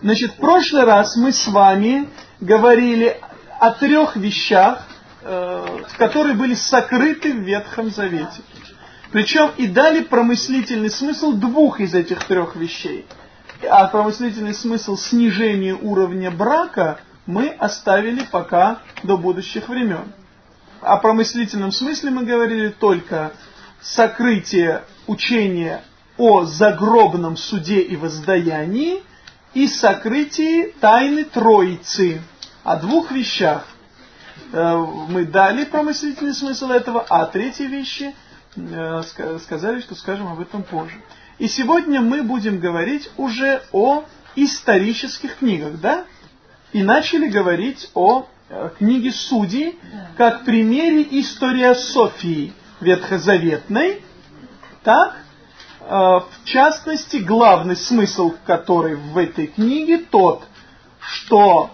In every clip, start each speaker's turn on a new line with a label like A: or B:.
A: Значит, в прошлый раз мы с вами говорили о трех вещах, э, которые были сокрыты в Ветхом Завете. Причем и дали промыслительный смысл двух из этих трех вещей. А промыслительный смысл снижения уровня брака мы оставили пока до будущих времен. О промыслительном смысле мы говорили только сокрытие учения о загробном суде и воздаянии и сокрытии тайны Троицы. О двух вещах. Э, мы дали промыслительный смысл этого, а третьей вещи э, сказали, что скажем об этом позже. И сегодня мы будем говорить уже о исторических книгах, да? И начали говорить о э, книге Судей, как примере историософии ветхозаветной, так? В частности, главный смысл который в этой книге тот, что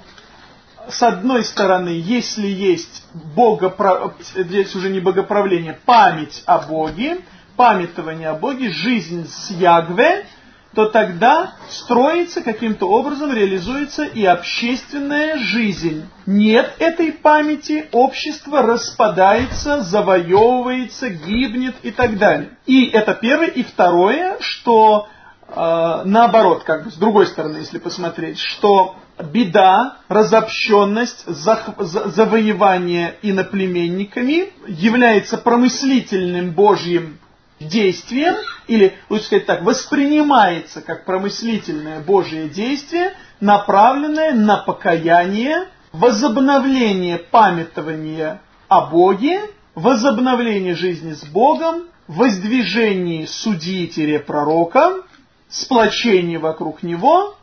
A: с одной стороны, если есть богопро... здесь уже не богоправление, память о Боге, памятование о Боге, жизнь с Ягве, то тогда строится каким-то образом, реализуется и общественная жизнь. Нет этой памяти, общество распадается, завоевывается, гибнет и так далее. И это первое. И второе, что э, наоборот, как бы с другой стороны, если посмотреть, что беда, разобщенность, завоевание иноплеменниками является промыслительным Божьим действием, или, лучше сказать так, воспринимается как промыслительное Божье действие, направленное на покаяние, возобновление памятования о Боге, возобновление жизни с Богом, воздвижение судьи-пророка, сплочение вокруг него,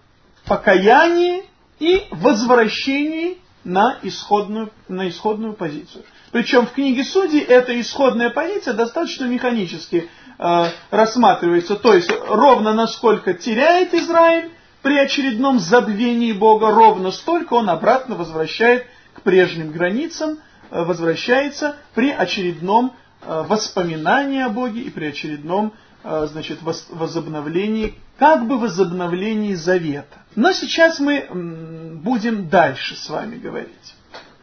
A: покаяние и возвращении на исходную, на исходную позицию. Причем в книге Судей эта исходная позиция достаточно механически рассматривается. То есть ровно насколько теряет Израиль при очередном забвении Бога, ровно столько он обратно возвращает к прежним границам, э, возвращается при очередном э, воспоминании о Боге и при очередном э, значит, возобновлении, как бы возобновлении завета. Но сейчас мы будем дальше с вами говорить.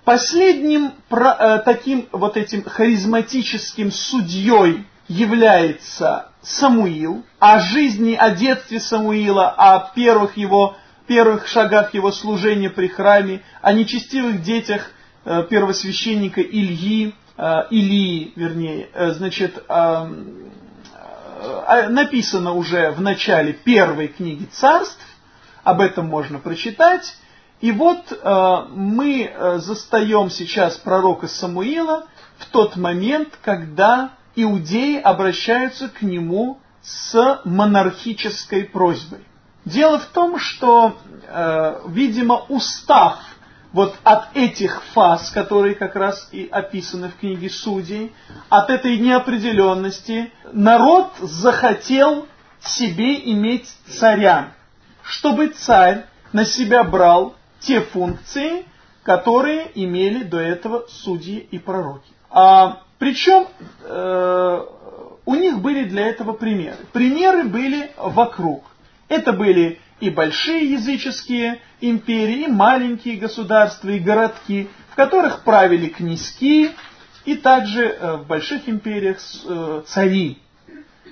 A: Последним э, таким вот этим харизматическим судьей является Самуил, о жизни, о детстве Самуила, о первых его первых шагах его служения при храме, о нечестивых детях э, первосвященника Ильи, э, Илии, вернее, значит, написано уже в начале первой книги царств, об этом можно прочитать. И вот э, мы э, застаем сейчас пророка Самуила в тот момент, когда иудеи обращаются к нему с монархической просьбой. Дело в том, что, э, видимо, устав вот от этих фаз, которые как раз и описаны в книге Судей, от этой неопределенности, народ захотел себе иметь царя чтобы царь на себя брал те функции, которые имели до этого судьи и пророки. А, причем э, у них были для этого примеры. Примеры были вокруг. Это были и большие языческие империи, и маленькие государства, и городки, в которых правили князьки, и также э, в больших империях э, цари,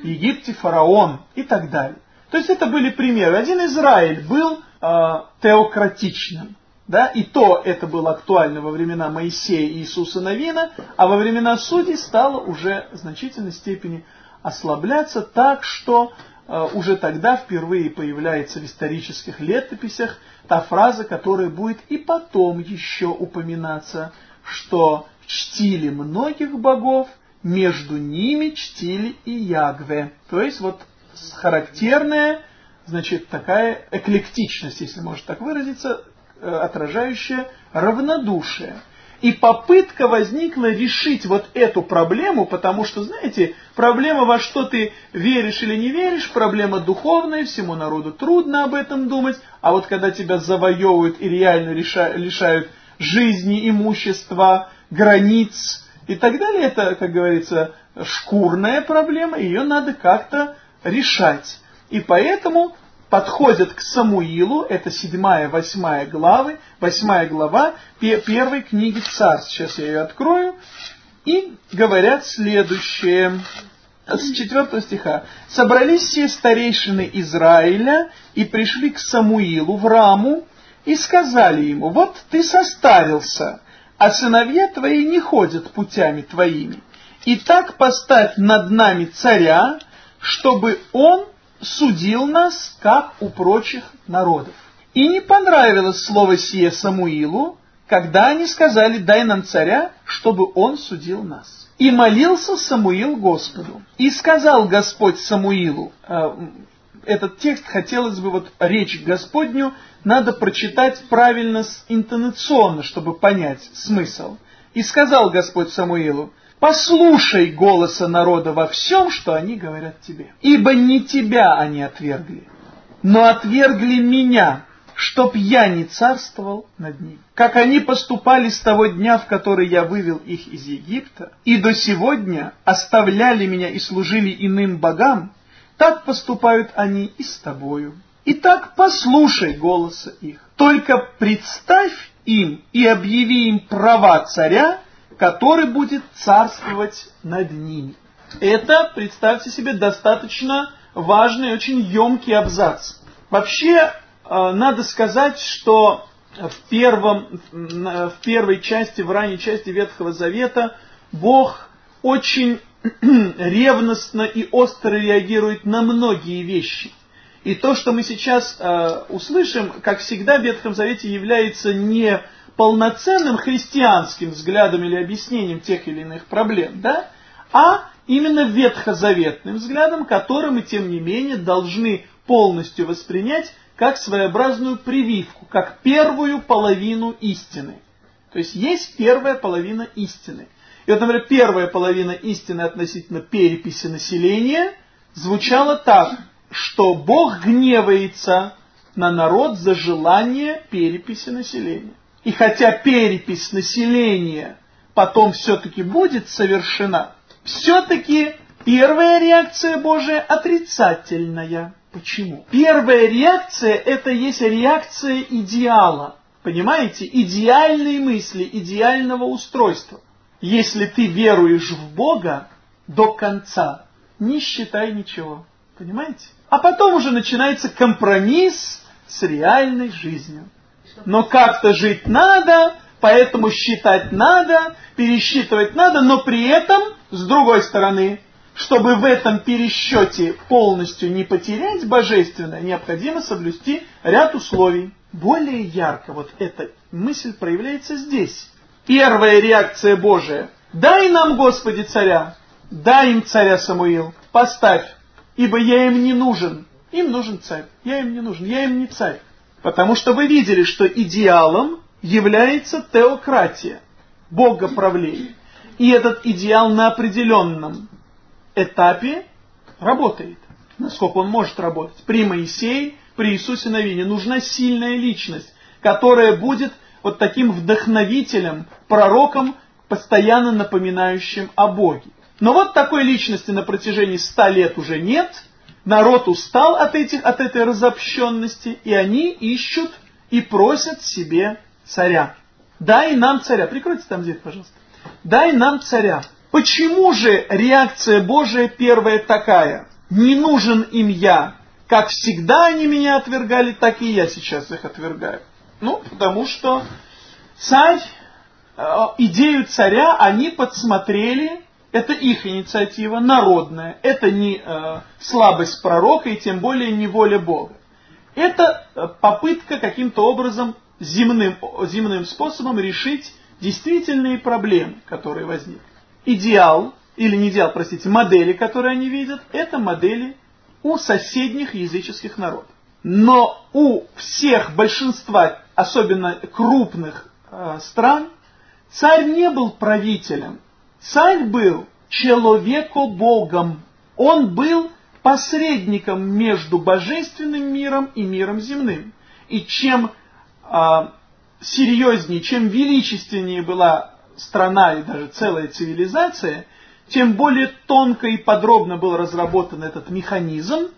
A: Египте фараон и так далее. То есть это были примеры. Один Израиль был э, теократичным. Да, и то это было актуально во времена Моисея и Иисуса Новина, а во времена Судей стало уже в значительной степени ослабляться так, что э, уже тогда впервые появляется в исторических летописях та фраза, которая будет и потом еще упоминаться, что чтили многих богов, между ними чтили и Ягве. То есть вот характерная, значит, такая эклектичность, если можно так выразиться, э, отражающая равнодушие. И попытка возникла решить вот эту проблему, потому что, знаете, проблема во что ты веришь или не веришь, проблема духовная, всему народу трудно об этом думать, а вот когда тебя завоевывают и реально лишают жизни, имущества, границ и так далее, это, как говорится, шкурная проблема, ее надо как-то решать. И поэтому подходят к Самуилу, это седьмая, восьмая главы, восьмая глава первой книги Царств. Сейчас я ее открою. И говорят следующее с 4 стиха. «Собрались все старейшины Израиля и пришли к Самуилу в Раму и сказали ему, вот ты состарился, а сыновья твои не ходят путями твоими. И так поставь над нами царя, чтобы он судил нас, как у прочих народов. И не понравилось слово сие Самуилу, когда они сказали, дай нам царя, чтобы он судил нас. И молился Самуил Господу. И сказал Господь Самуилу, э, этот текст хотелось бы, вот речь Господню, надо прочитать правильно, интонационно, чтобы понять смысл. И сказал Господь Самуилу, послушай голоса народа во всем, что они говорят тебе. Ибо не тебя они отвергли, но отвергли меня, чтоб я не царствовал над ним. Как они поступали с того дня, в который я вывел их из Египта, и до сегодня оставляли меня и служили иным богам, так поступают они и с тобою. Итак, послушай голоса их. Только представь им и объяви им права царя, который будет царствовать над ними. Это, представьте себе, достаточно важный, очень емкий абзац. Вообще, Э, надо сказать, что в, первом, в первой части, в ранней части Ветхого Завета Бог очень ревностно и остро реагирует на многие вещи. И то, что мы сейчас э, услышим, как всегда в Ветхом Завете является не полноценным христианским взглядом или объяснением тех или иных проблем, да, а именно ветхозаветным взглядом, который мы, тем не менее, должны полностью воспринять как своеобразную прививку, как первую половину истины. То есть есть первая половина истины. И вот, например, первая половина истины относительно переписи населения звучала так, что Бог гневается на народ за желание переписи населения. И хотя перепись населения потом все-таки будет совершена, все-таки первая реакция Божия отрицательная. Почему? Первая реакция это есть реакция идеала. Понимаете? Идеальные мысли, идеального устройства. Если ты веруешь в Бога до конца, не считай ничего. Понимаете? А потом уже начинается компромисс с реальной жизнью. Но как-то жить надо, поэтому считать надо, пересчитывать надо, но при этом, с другой стороны, чтобы в этом пересчете полностью не потерять божественное, необходимо соблюсти ряд условий. Более ярко вот эта мысль проявляется здесь. Первая реакция Божия. «Дай нам, Господи, царя! Дай им царя, Самуил! Поставь! Ибо я им не нужен! Им нужен царь! Я им не нужен! Я им не царь!» Потому что вы видели, что идеалом является теократия, богоправление. И этот идеал на определенном этапе работает. Насколько он может работать. При Моисее, при Иисусе Навине нужна сильная личность, которая будет вот таким вдохновителем, пророком, постоянно напоминающим о Боге. Но вот такой личности на протяжении ста лет уже нет. Народ устал от, этих, от этой разобщенности, и они ищут и просят себе царя. Дай нам царя. Прикройте там дверь, пожалуйста. Дай нам царя. Почему же реакция Божия первая такая? Не нужен им я. Как всегда они меня отвергали, так и я сейчас их отвергаю. Ну, потому что царь, э, идею царя они подсмотрели, это их инициатива народная, это не э, слабость пророка и тем более не воля Бога. Это э, попытка каким-то образом земным, земным способом решить действительные проблемы, которые возникли идеал, или не идеал, простите, модели, которые они видят, это модели у соседних языческих народов. Но у всех, большинства, особенно крупных э, стран, царь не был правителем. Царь был человеко-богом. Он был посредником между божественным миром и миром земным. И чем э, серьезнее, чем величественнее была страна и даже целая цивилизация, тем более тонко и подробно был разработан этот механизм,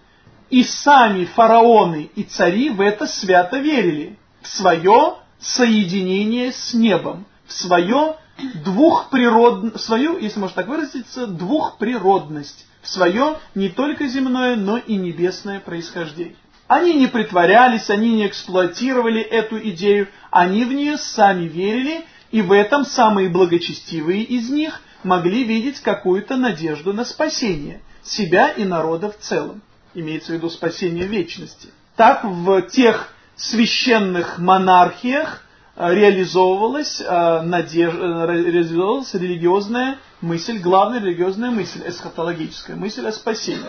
A: И сами фараоны и цари в это свято верили, в свое соединение с небом, в свое двухприрод... свою, если можно так выразиться, двухприродность, в свое не только земное, но и небесное происхождение. Они не притворялись, они не эксплуатировали эту идею, они в нее сами верили, и в этом самые благочестивые из них могли видеть какую-то надежду на спасение себя и народа в целом. Имеется в виду спасение вечности. Так в тех священных монархиях реализовывалась, э, надеж... Э, реализовывалась религиозная мысль, главная религиозная мысль, эсхатологическая мысль о спасении.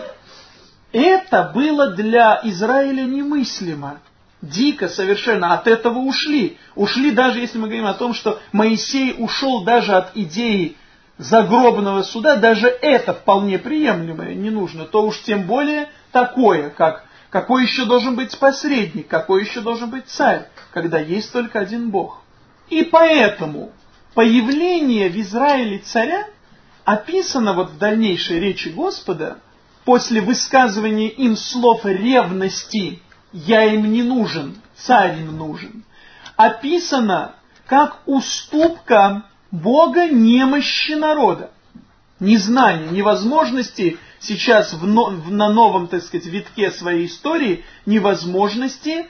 A: Это было для Израиля немыслимо. Дико совершенно от этого ушли. Ушли даже, если мы говорим о том, что Моисей ушел даже от идеи загробного суда, даже это вполне приемлемое не нужно, то уж тем более такое, как какой еще должен быть посредник, какой еще должен быть царь, когда есть только один Бог. И поэтому появление в Израиле царя описано вот в дальнейшей речи Господа после высказывания им слов ревности «я им не нужен, царь им нужен», описано как уступка Бога немощи народа. Незнание, невозможности сейчас в, на новом, так сказать, витке своей истории, невозможности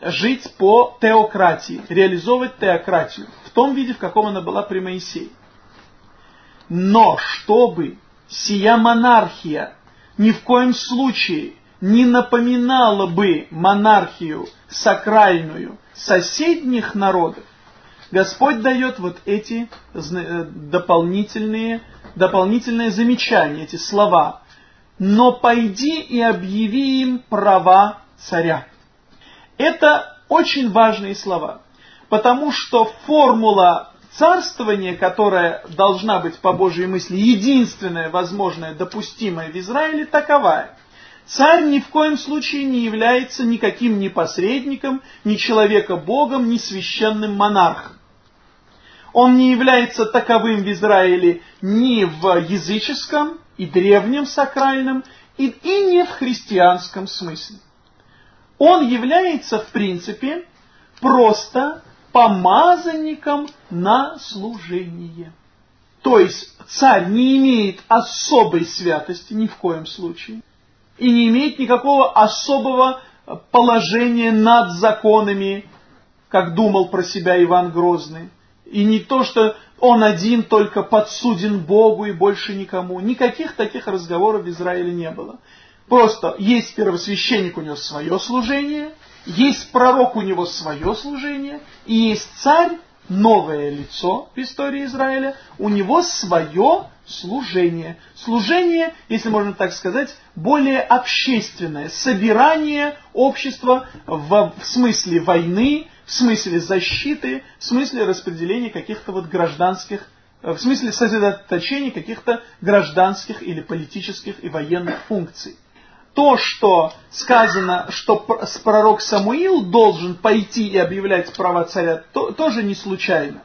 A: жить по теократии, реализовывать теократию в том виде, в каком она была при Моисее. Но чтобы сия монархия ни в коем случае не напоминала бы монархию сакральную соседних народов, Господь дает вот эти э, дополнительные, дополнительные замечания, эти слова. «Но пойди и объяви им права царя». Это очень важные слова, потому что формула царствования, которая должна быть по Божьей мысли единственная возможная, допустимая в Израиле, таковая – Царь ни в коем случае не является никаким ни посредником, ни человека-богом, ни священным монархом. Он не является таковым в Израиле ни в языческом и древнем сакральном, и, и не в христианском смысле. Он является, в принципе, просто помазанником на служение. То есть царь не имеет особой святости ни в коем случае и не имеет никакого особого положения над законами, как думал про себя Иван Грозный. И не то, что он один только подсуден Богу и больше никому. Никаких таких разговоров в Израиле не было. Просто есть первосвященник, у него свое служение, есть пророк, у него свое служение, и есть царь, новое лицо в истории Израиля, у него свое служение. Служение, если можно так сказать, более общественное, собирание общества в, в смысле войны, в смысле защиты, в смысле распределения каких-то вот гражданских, э, в смысле сосредоточения каких-то гражданских или политических и военных функций. То, что сказано, что пророк Самуил должен пойти и объявлять права царя, то, тоже не случайно.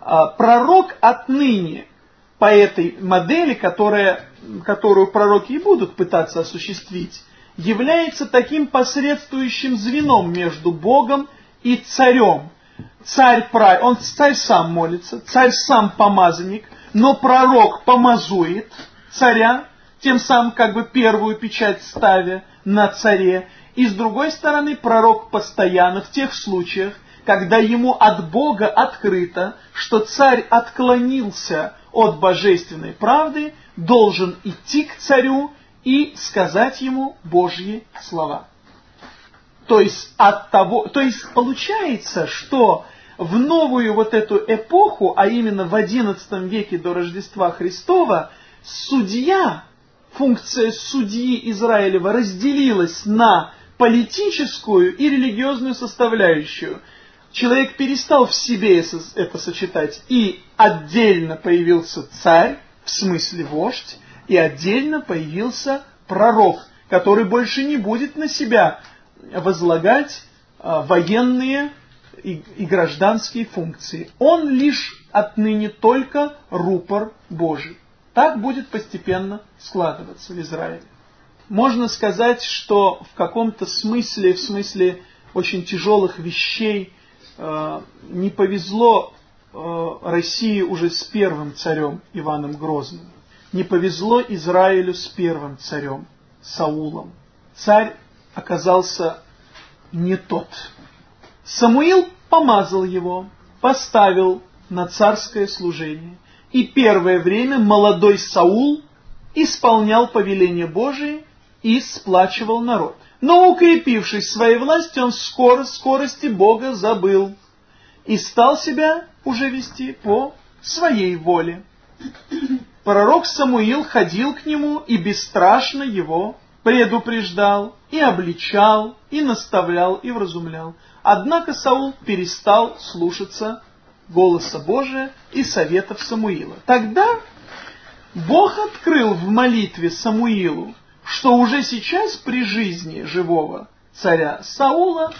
A: А, пророк отныне по этой модели, которая, которую пророки и будут пытаться осуществить, является таким посредствующим звеном между Богом и царем. Царь, он царь сам молится, царь сам помазанник, но пророк помазует царя, тем самым как бы первую печать ставя на царе. И с другой стороны, пророк постоянно в тех случаях, когда ему от Бога открыто, что царь отклонился от божественной правды, должен идти к царю и сказать ему Божьи слова. То есть, от того, то есть получается, что в новую вот эту эпоху, а именно в XI веке до Рождества Христова, судья, функция судьи Израилева разделилась на политическую и религиозную составляющую. Человек перестал в себе это сочетать, и отдельно появился царь, в смысле вождь, и отдельно появился пророк, который больше не будет на себя возлагать а, военные и, гражданские функции. Он лишь отныне только рупор Божий. Так будет постепенно складываться в Израиле. можно сказать, что в каком-то смысле, в смысле очень тяжелых вещей, э, не повезло э, России уже с первым царем Иваном Грозным. Не повезло Израилю с первым царем Саулом. Царь оказался не тот. Самуил помазал его, поставил на царское служение. И первое время молодой Саул исполнял повеление Божие и сплачивал народ. Но укрепившись своей властью, он скоро скорости Бога забыл и стал себя уже вести по своей воле. Пророк Самуил ходил к нему и бесстрашно его предупреждал, и обличал, и наставлял, и вразумлял. Однако Саул перестал слушаться голоса Божия и советов Самуила. Тогда Бог открыл в молитве Самуилу, что уже сейчас при жизни живого царя Саула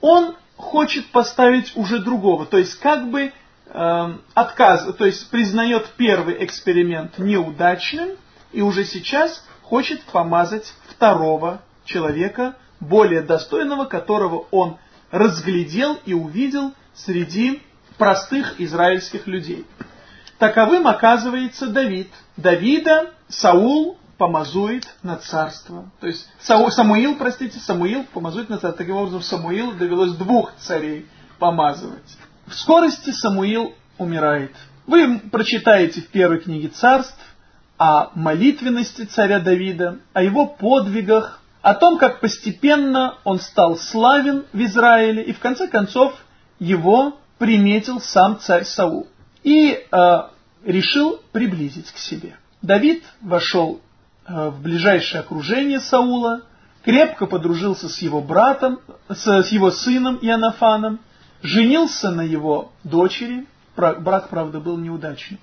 A: он хочет поставить уже другого, то есть как бы э, отказ, то есть признает первый эксперимент неудачным и уже сейчас хочет помазать второго человека, более достойного, которого он разглядел и увидел среди простых израильских людей. Таковым оказывается Давид. Давида Саул помазует на царство. То есть Сау, Самуил, простите, Самуил помазует на царство. Таким образом, Самуилу довелось двух царей помазывать. В скорости Самуил умирает. Вы прочитаете в первой книге царств о молитвенности царя Давида, о его подвигах, о том, как постепенно он стал славен в Израиле, и в конце концов его приметил сам царь Саул и э, решил приблизить к себе. Давид вошел э, в ближайшее окружение Саула, крепко подружился с его братом, с, с его сыном Иоаннафаном, женился на его дочери, брак, правда, был неудачный.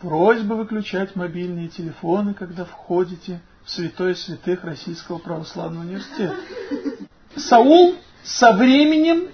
A: Просьба выключать мобильные телефоны, когда входите в святое святых Российского православного университета. Саул со временем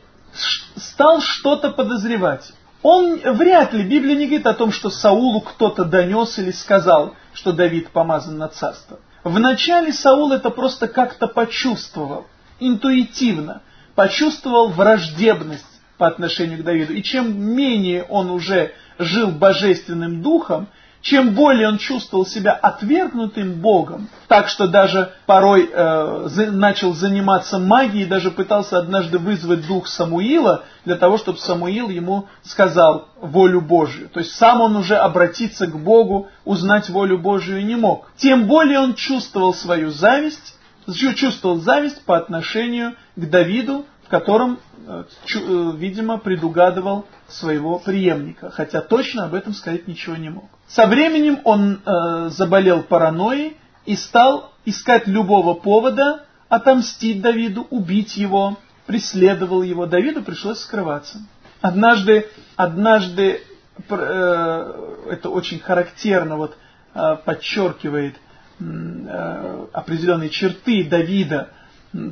A: стал что-то подозревать. Он вряд ли, Библия не говорит о том, что Саулу кто-то донес или сказал, что Давид помазан на царство. Вначале Саул это просто как-то почувствовал, интуитивно, почувствовал враждебность по отношению к Давиду. И чем менее он уже жил божественным духом, чем более он чувствовал себя отвергнутым Богом, так что даже порой э, начал заниматься магией, даже пытался однажды вызвать дух Самуила, для того, чтобы Самуил ему сказал волю Божию. То есть сам он уже обратиться к Богу, узнать волю Божию не мог. Тем более он чувствовал свою зависть, чувствовал зависть по отношению к Давиду, в котором, видимо, предугадывал своего преемника, хотя точно об этом сказать ничего не мог. Со временем он э, заболел паранойей и стал искать любого повода отомстить Давиду, убить его, преследовал его. Давиду пришлось скрываться. Однажды, однажды э, это очень характерно вот, э, подчеркивает э, определенные черты Давида,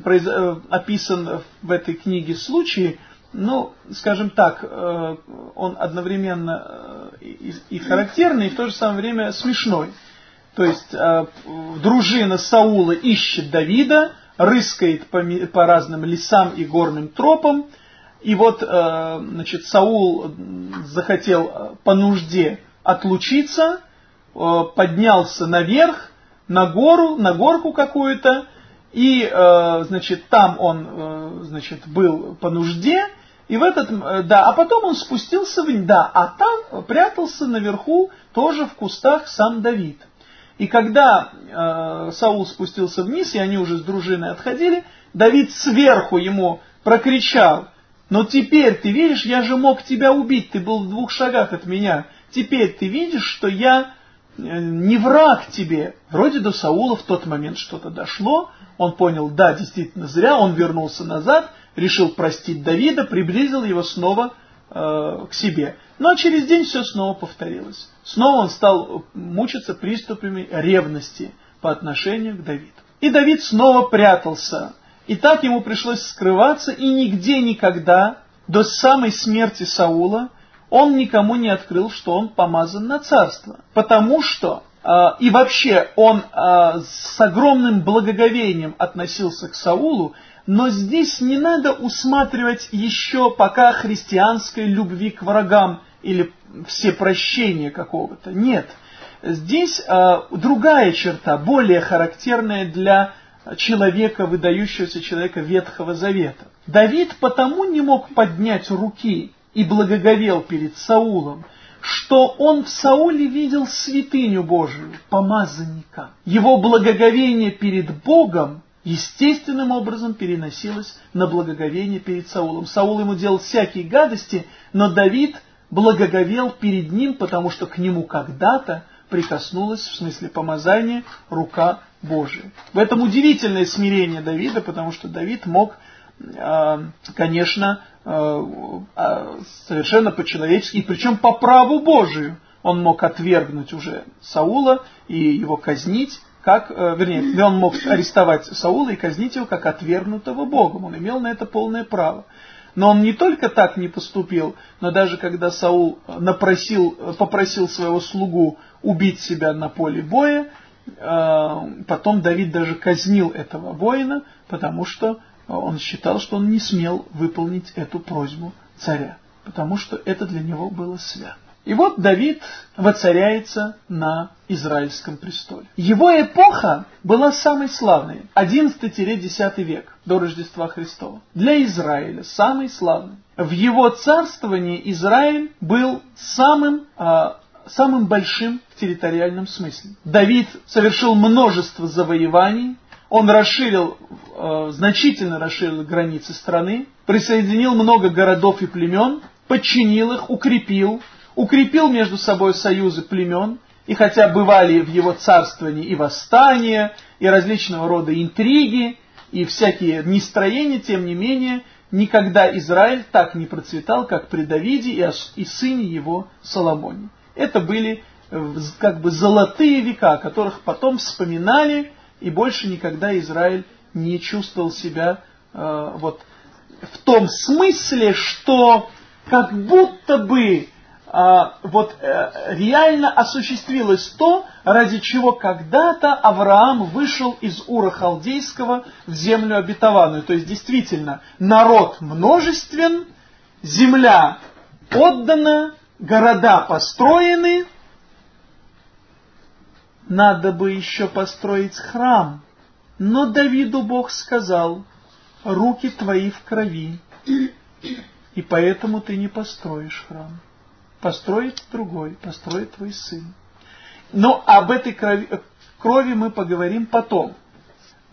A: произ, э, описан в этой книге случай, ну, скажем так, э, он одновременно э, и характерный, и в то же самое время смешной. То есть дружина Саула ищет Давида, рыскает по, по разным лесам и горным тропам, и вот, значит, Саул захотел по нужде отлучиться, поднялся наверх, на гору, на горку какую-то, и, значит, там он, значит, был по нужде, и в этот, э, да, а потом он спустился вниз, да, а там прятался наверху, тоже в кустах сам Давид. И когда э, Саул спустился вниз, и они уже с дружиной отходили, Давид сверху ему прокричал, но теперь ты видишь, я же мог тебя убить, ты был в двух шагах от меня. Теперь ты видишь, что я э, не враг тебе. Вроде до Саула в тот момент что-то дошло, он понял, да, действительно зря, он вернулся назад, решил простить Давида, приблизил его снова э, к себе. Но через день все снова повторилось. Снова он стал мучиться приступами ревности по отношению к Давиду. И Давид снова прятался. И так ему пришлось скрываться, и нигде никогда, до самой смерти Саула, он никому не открыл, что он помазан на царство. Потому что и вообще он с огромным благоговением относился к Саулу, но здесь не надо усматривать еще пока христианской любви к врагам или все прощения какого-то. Нет. Здесь э, другая черта, более характерная для человека, выдающегося человека Ветхого Завета. Давид потому не мог поднять руки и благоговел перед Саулом, что он в Сауле видел святыню Божию, помазанника. Его благоговение перед Богом естественным образом переносилось на благоговение перед Саулом. Саул ему делал всякие гадости, но Давид благоговел перед ним, потому что к нему когда-то прикоснулась, в смысле помазания, рука Божия. В этом удивительное смирение Давида, потому что Давид мог, конечно, а, а, совершенно по-человечески, и причем по праву Божию, он мог отвергнуть уже Саула и его казнить, как, э, вернее, он мог арестовать Саула и казнить его как отвергнутого Богом. Он имел на это полное право. Но он не только так не поступил, но даже когда Саул напросил, попросил своего слугу убить себя на поле боя, э, потом Давид даже казнил этого воина, потому что он считал, что он не смел выполнить эту просьбу царя, потому что это для него было свято. И вот Давид воцаряется на Израильском престоле. Его эпоха была самой славной, 11-10 век до Рождества Христова. Для Израиля самый славный. В его царствовании Израиль был самым, а, самым большим в территориальном смысле. Давид совершил множество завоеваний, он расширил, э, значительно расширил границы страны, присоединил много городов и племен, подчинил их, укрепил, укрепил между собой союзы племен, и хотя бывали в его царствовании и восстания, и различного рода интриги, и всякие нестроения, тем не менее, никогда Израиль так не процветал, как при Давиде и, сыне его Соломоне. Это были э, как бы золотые века, которых потом вспоминали, и больше никогда Израиль не чувствовал себя э, вот в том смысле, что как будто бы а, вот э, реально осуществилось то, ради чего когда-то Авраам вышел из Ура Халдейского в землю обетованную. То есть действительно народ множествен, земля отдана, города построены, надо бы еще построить храм. Но Давиду Бог сказал, руки твои в крови, и поэтому ты не построишь храм построит другой, построит твой сын. Но об этой крови, крови мы поговорим потом,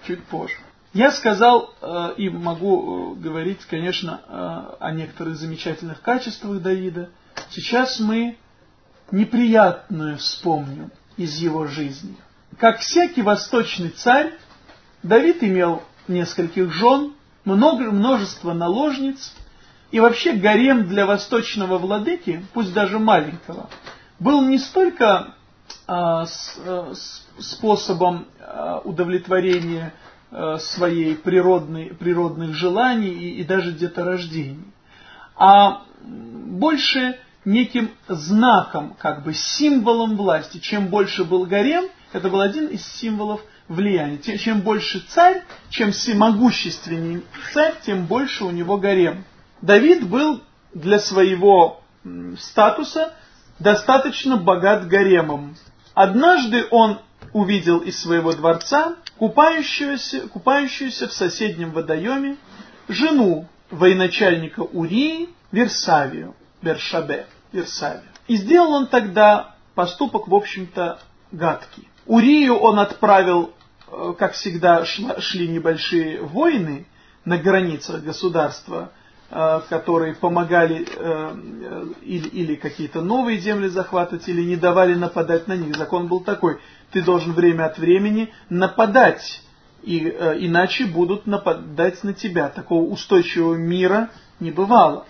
A: чуть позже. Я сказал э, и могу э, говорить, конечно, э, о некоторых замечательных качествах Давида. Сейчас мы неприятную вспомним из его жизни. Как всякий восточный царь, Давид имел нескольких жен, много, множество наложниц, и вообще гарем для восточного владыки, пусть даже маленького, был не столько а, с, а, способом а, удовлетворения а, своей природной, природных желаний и, и даже деторождения, а больше неким знаком, как бы символом власти. Чем больше был гарем, это был один из символов влияния. Чем больше царь, чем всемогущественнее царь, тем больше у него гарем. Давид был для своего статуса достаточно богат гаремом. Однажды он увидел из своего дворца купающуюся, купающуюся в соседнем водоеме жену военачальника Урии Версавию, Бершабе, Версавию. И сделал он тогда поступок, в общем-то, гадкий. Урию он отправил, э, как всегда шли небольшие войны на границах государства, Э, которые помогали э, или, или какие-то новые земли захватывать, или не давали нападать на них. Закон был такой, ты должен время от времени нападать, и, иначе будут нападать на тебя. Такого устойчивого мира не бывало.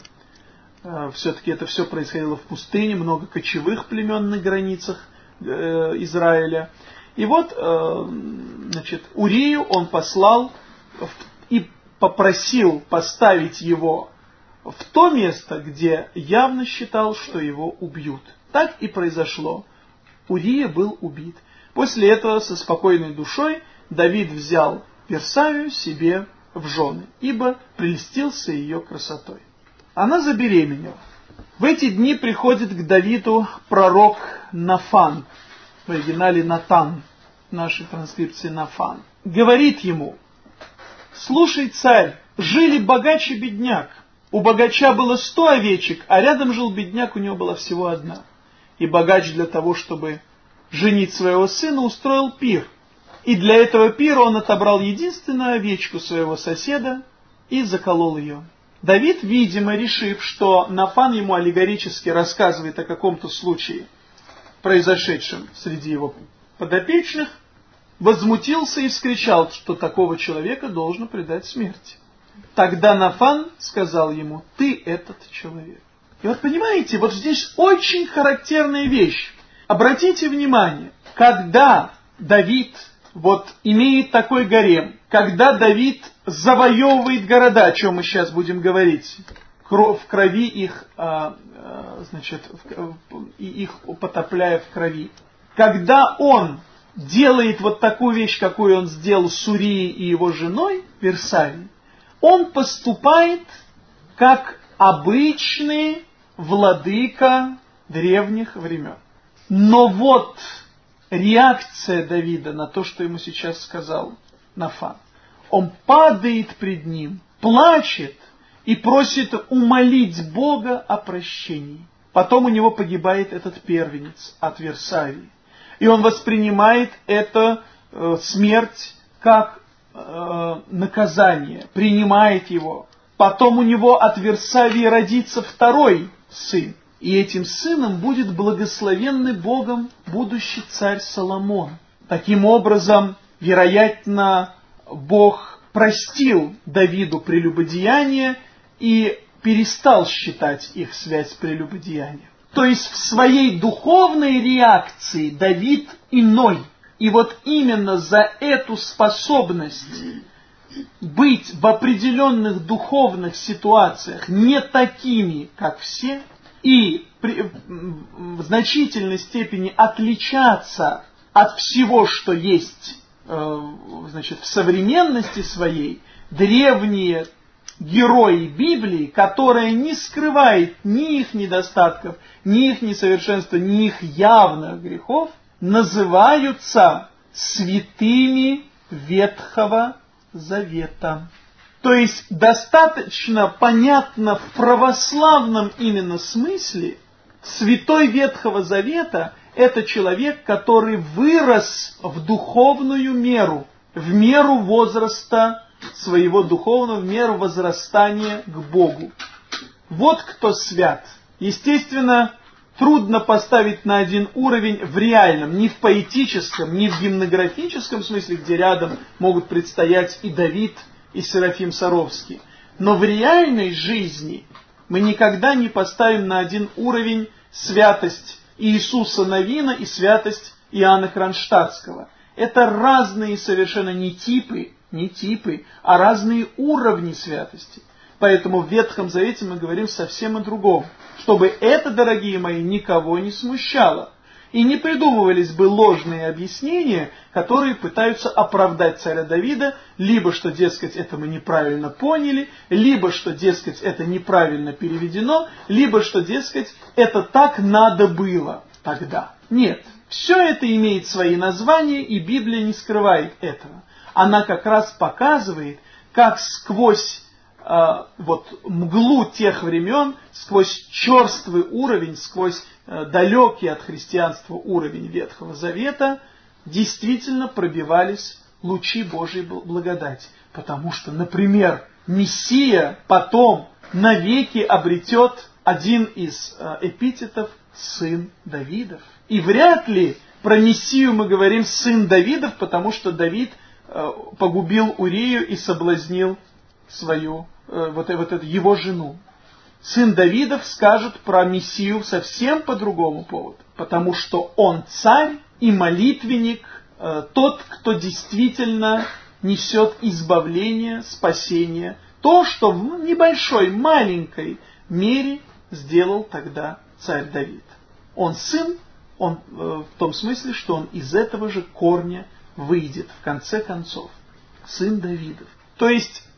A: Все-таки это все происходило в пустыне, много кочевых племен на границах Израиля. И вот, значит, Урию он послал и попросил поставить его в то место, где явно считал, что его убьют. Так и произошло. Урия был убит. После этого со спокойной душой Давид взял Версавию себе в жены, ибо прельстился ее красотой. Она забеременела. В эти дни приходит к Давиду пророк Нафан, в оригинале Натан, в нашей транскрипции Нафан. Говорит ему, «Слушай, царь, жили богач и бедняк. У богача было сто овечек, а рядом жил бедняк, у него была всего одна. И богач для того, чтобы женить своего сына, устроил пир. И для этого пира он отобрал единственную овечку своего соседа и заколол ее. Давид, видимо, решив, что Нафан ему аллегорически рассказывает о каком-то случае, произошедшем среди его подопечных, возмутился и вскричал, что такого человека должно предать смерти. Тогда Нафан сказал ему, ты этот человек. И вот понимаете, вот здесь очень характерная вещь. Обратите внимание, когда Давид вот имеет такой гарем, когда Давид завоевывает города, о чем мы сейчас будем говорить, в крови их, а, а, значит, их потопляя в крови. Когда он делает вот такую вещь, какую он сделал с Урией и его женой, Версаль, он поступает как обычный владыка древних времен. Но вот реакция Давида на то, что ему сейчас сказал Нафан. Он падает пред ним, плачет и просит умолить Бога о прощении. Потом у него погибает этот первенец от Версавии. И он воспринимает эту э, смерть как э, наказание, принимает его. Потом у него от Версавии родится второй сын. И этим сыном будет благословенный Богом будущий царь Соломон. Таким образом, вероятно, Бог простил Давиду прелюбодеяние и перестал считать их связь прелюбодеяния. То есть в своей духовной реакции Давид иной. И вот именно за эту способность быть в определенных духовных ситуациях не такими, как все, и при, в значительной степени отличаться от всего, что есть значит, в современности своей, древние герои Библии, которые не скрывают ни их недостатков, ни их несовершенства, ни их явных грехов, называются святыми Ветхого Завета. То есть достаточно понятно в православном именно смысле, святой Ветхого Завета – это человек, который вырос в духовную меру, в меру возраста своего духовного, в меру возрастания к Богу. Вот кто свят. Естественно, трудно поставить на один уровень в реальном, не в поэтическом, не в гимнографическом смысле, где рядом могут предстоять и Давид, и Серафим Саровский. Но в реальной жизни мы никогда не поставим на один уровень святость Иисуса Новина и святость Иоанна Кронштадтского. Это разные совершенно не типы, не типы, а разные уровни святости. Поэтому в Ветхом Завете мы говорим совсем о другом. Чтобы это, дорогие мои, никого не смущало. И не придумывались бы ложные объяснения, которые пытаются оправдать царя Давида, либо что, дескать, это мы неправильно поняли, либо что, дескать, это неправильно переведено, либо что, дескать, это так надо было тогда. Нет, все это имеет свои названия, и Библия не скрывает этого. Она как раз показывает, как сквозь вот мглу тех времен, сквозь черствый уровень, сквозь э, далекий от христианства уровень Ветхого Завета, действительно пробивались лучи Божьей благодати. Потому что, например, Мессия потом навеки обретет один из э, эпитетов «сын Давидов». И вряд ли про Мессию мы говорим «сын Давидов», потому что Давид э, погубил Урию и соблазнил свою, э, вот, вот эту, его жену. Сын Давидов скажет про Мессию совсем по другому поводу, потому что он царь и молитвенник, э, тот, кто действительно несет избавление, спасение, то, что в небольшой, маленькой мере сделал тогда царь Давид. Он сын, Он э, в том смысле, что он из этого же корня выйдет в конце концов. Сын Давидов. То есть, э,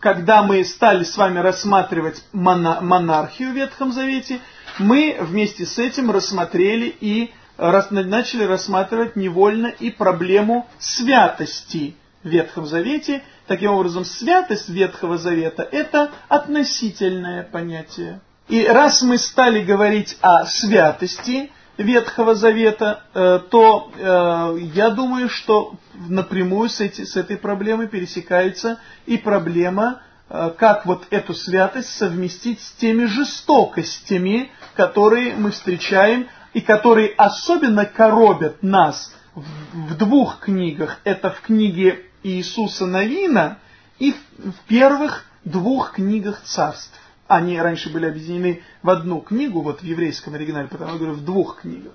A: когда мы стали с вами рассматривать монархию в Ветхом Завете, мы вместе с этим рассмотрели и начали рассматривать невольно и проблему святости в Ветхом Завете. Таким образом, святость Ветхого Завета – это относительное понятие. И раз мы стали говорить о святости Ветхого Завета, э, то э, я думаю, что напрямую с, эти, с этой проблемой пересекается и проблема, э, как вот эту святость совместить с теми жестокостями, которые мы встречаем и которые особенно коробят нас в, в двух книгах. Это в книге Иисуса Новина и в первых двух книгах царств. Они раньше были объединены в одну книгу, вот в еврейском оригинале, потому я говорю в двух книгах.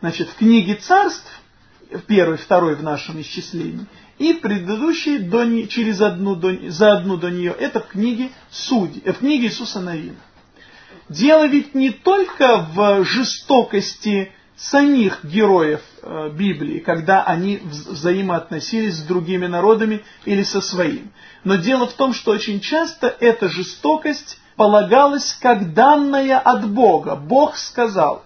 A: Значит, в книге царств, первый, второй в нашем исчислении, и предыдущий до, через одну, до, за одну до нее, это в книге Судьи, э, в книге Иисуса Новина. Дело ведь не только в жестокости самих героев э, Библии, когда они взаимоотносились с другими народами или со своим. Но дело в том, что очень часто эта жестокость полагалась как данная от Бога. Бог сказал.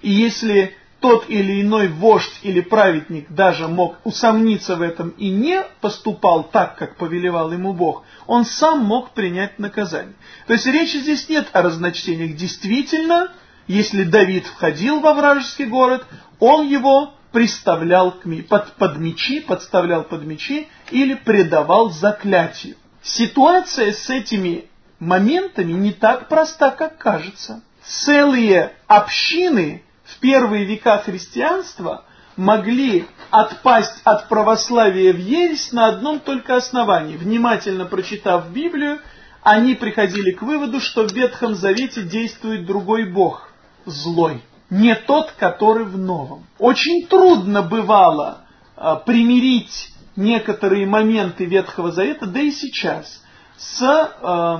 A: И если тот или иной вождь или праведник даже мог усомниться в этом и не поступал так, как повелевал ему Бог, он сам мог принять наказание. То есть речи здесь нет о разночтениях. Действительно, если Давид входил во вражеский город, он его приставлял к, под, под мечи, подставлял под мечи или предавал заклятию. Ситуация с этими моментами не так проста, как кажется. Целые общины в первые века христианства могли отпасть от православия в ересь на одном только основании. Внимательно прочитав Библию, они приходили к выводу, что в Ветхом Завете действует другой Бог, злой, не тот, который в Новом. Очень трудно бывало а, примирить некоторые моменты Ветхого Завета, да и сейчас, с э,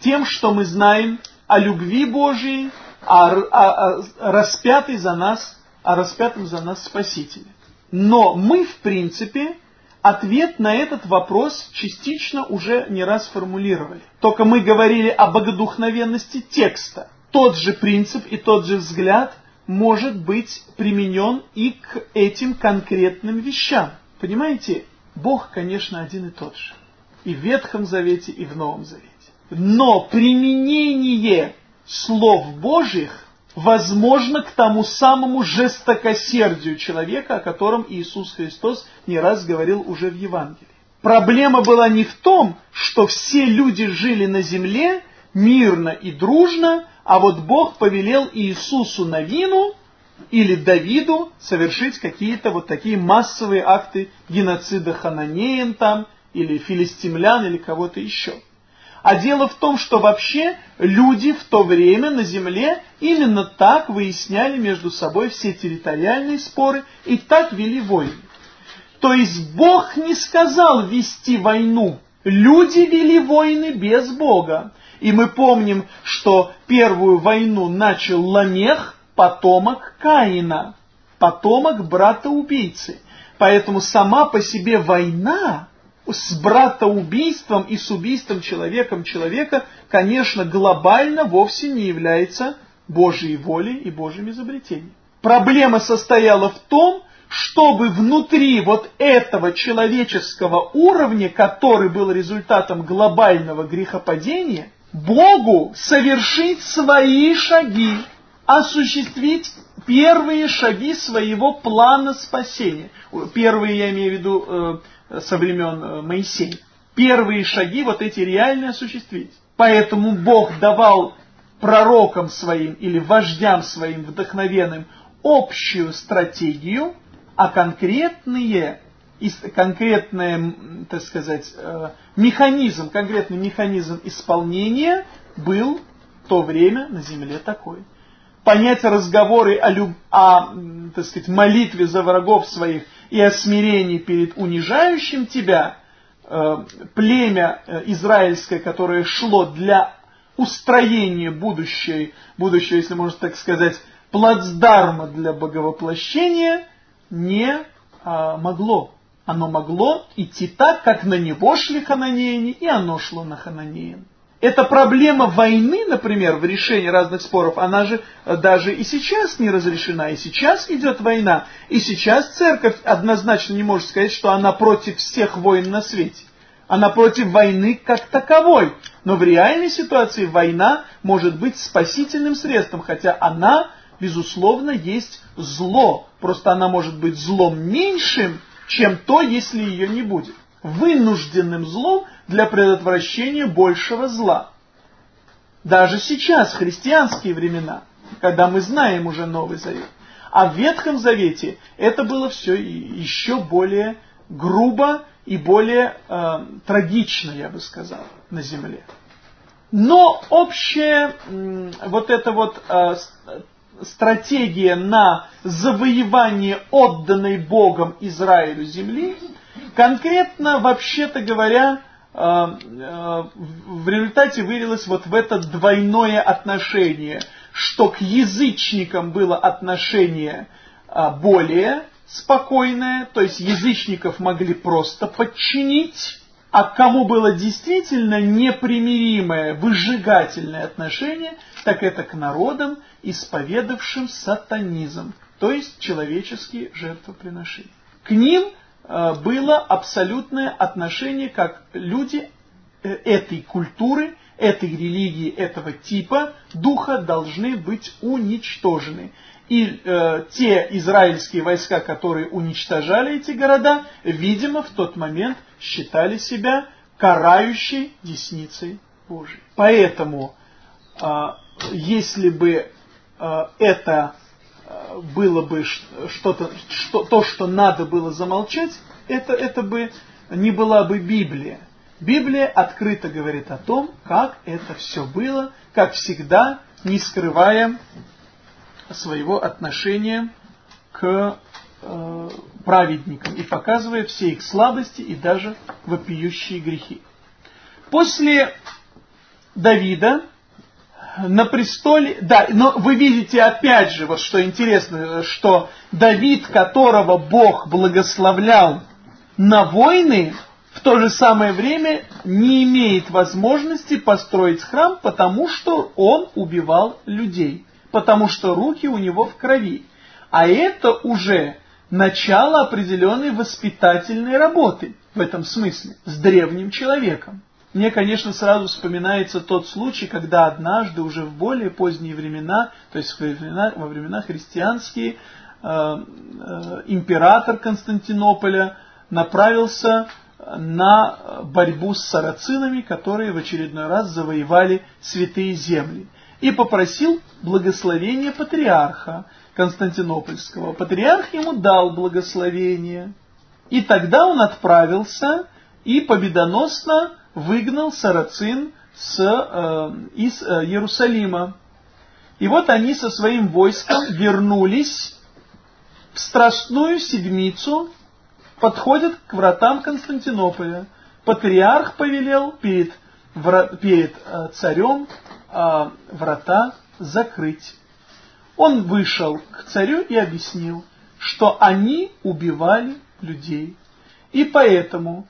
A: тем, что мы знаем о любви Божией, о, о, о распятый за нас, о распятом за нас Спасителе. Но мы, в принципе, ответ на этот вопрос частично уже не раз формулировали. Только мы говорили о богодухновенности текста. Тот же принцип и тот же взгляд может быть применен и к этим конкретным вещам. Понимаете, Бог, конечно, один и тот же. И в Ветхом Завете, и в Новом Завете. Но применение слов Божьих возможно к тому самому жестокосердию человека, о котором Иисус Христос не раз говорил уже в Евангелии. Проблема была не в том, что все люди жили на земле мирно и дружно, а вот Бог повелел Иисусу Навину или Давиду совершить какие-то вот такие массовые акты геноцида хананеен там, или филистимлян, или кого-то еще. А дело в том, что вообще люди в то время на земле именно так выясняли между собой все территориальные споры и так вели войны. То есть Бог не сказал вести войну. Люди вели войны без Бога. И мы помним, что первую войну начал Ламех, потомок Каина, потомок брата-убийцы. Поэтому сама по себе война с братоубийством и с убийством человеком человека, конечно, глобально вовсе не является Божьей волей и Божьим изобретением. Проблема состояла в том, чтобы внутри вот этого человеческого уровня, который был результатом глобального грехопадения, Богу совершить свои шаги, осуществить первые шаги своего плана спасения. Первые, я имею в виду, э, со времен э, Моисея. Первые шаги вот эти реально осуществить. Поэтому Бог давал пророкам своим или вождям своим вдохновенным общую стратегию, а конкретные, конкретный, так сказать, э, механизм, конкретный механизм исполнения был в то время на земле такой. Понять разговоры о, люб... о так сказать, молитве за врагов своих и о смирении перед унижающим тебя, э, племя э, израильское, которое шло для устроения будущей, будущего, если можно так сказать, плацдарма для боговоплощения не а, могло. Оно могло идти так, как на него шли хананеяне, и оно шло на хананеян. Эта проблема войны, например, в решении разных споров, она же э, даже и сейчас не разрешена, и сейчас идет война, и сейчас церковь однозначно не может сказать, что она против всех войн на свете. Она против войны как таковой. Но в реальной ситуации война может быть спасительным средством, хотя она, безусловно, есть зло. Просто она может быть злом меньшим, чем то, если ее не будет. Вынужденным злом для предотвращения большего зла. Даже сейчас, в христианские времена, когда мы знаем уже Новый Завет. А в Ветхом Завете это было все еще более грубо и более э, трагично, я бы сказал, на земле. Но общая вот эта вот э, стратегия на завоевание отданной Богом Израилю земли, конкретно, вообще-то говоря, э, э, в результате вылилось вот в это двойное отношение, что к язычникам было отношение э, более спокойное, то есть язычников могли просто подчинить, а к кому было действительно непримиримое, выжигательное отношение, так это к народам, исповедавшим сатанизм, то есть человеческие жертвоприношения. К ним было абсолютное отношение, как люди э, этой культуры, этой религии, этого типа духа должны быть уничтожены. И э, те израильские войска, которые уничтожали эти города, видимо, в тот момент считали себя карающей десницей Божией. Поэтому, э, если бы э, это э, было бы что-то, что, то, что надо было замолчать, это, это бы не была бы Библия. Библия открыто говорит о том, как это все было, как всегда, не скрывая своего отношения к э, праведникам и показывая все их слабости и даже вопиющие грехи. После Давида на престоле, да, но вы видите опять же, вот что интересно, что Давид, которого Бог благословлял на войны, в то же самое время не имеет возможности построить храм, потому что он убивал людей потому что руки у него в крови. А это уже начало определенной воспитательной работы в этом смысле, с древним человеком. Мне, конечно, сразу вспоминается тот случай, когда однажды, уже в более поздние времена, то есть во времена, во времена христианские, э, э, император Константинополя направился на борьбу с сарацинами, которые в очередной раз завоевали святые земли и попросил благословения патриарха Константинопольского. Патриарх ему дал благословение. И тогда он отправился и победоносно выгнал сарацин с, э, из э, Иерусалима. И вот они со своим войском вернулись в Страстную Седмицу, подходят к вратам Константинополя. Патриарх повелел перед, перед э, царем э, врата закрыть. Он вышел к царю и объяснил, что они убивали людей. И поэтому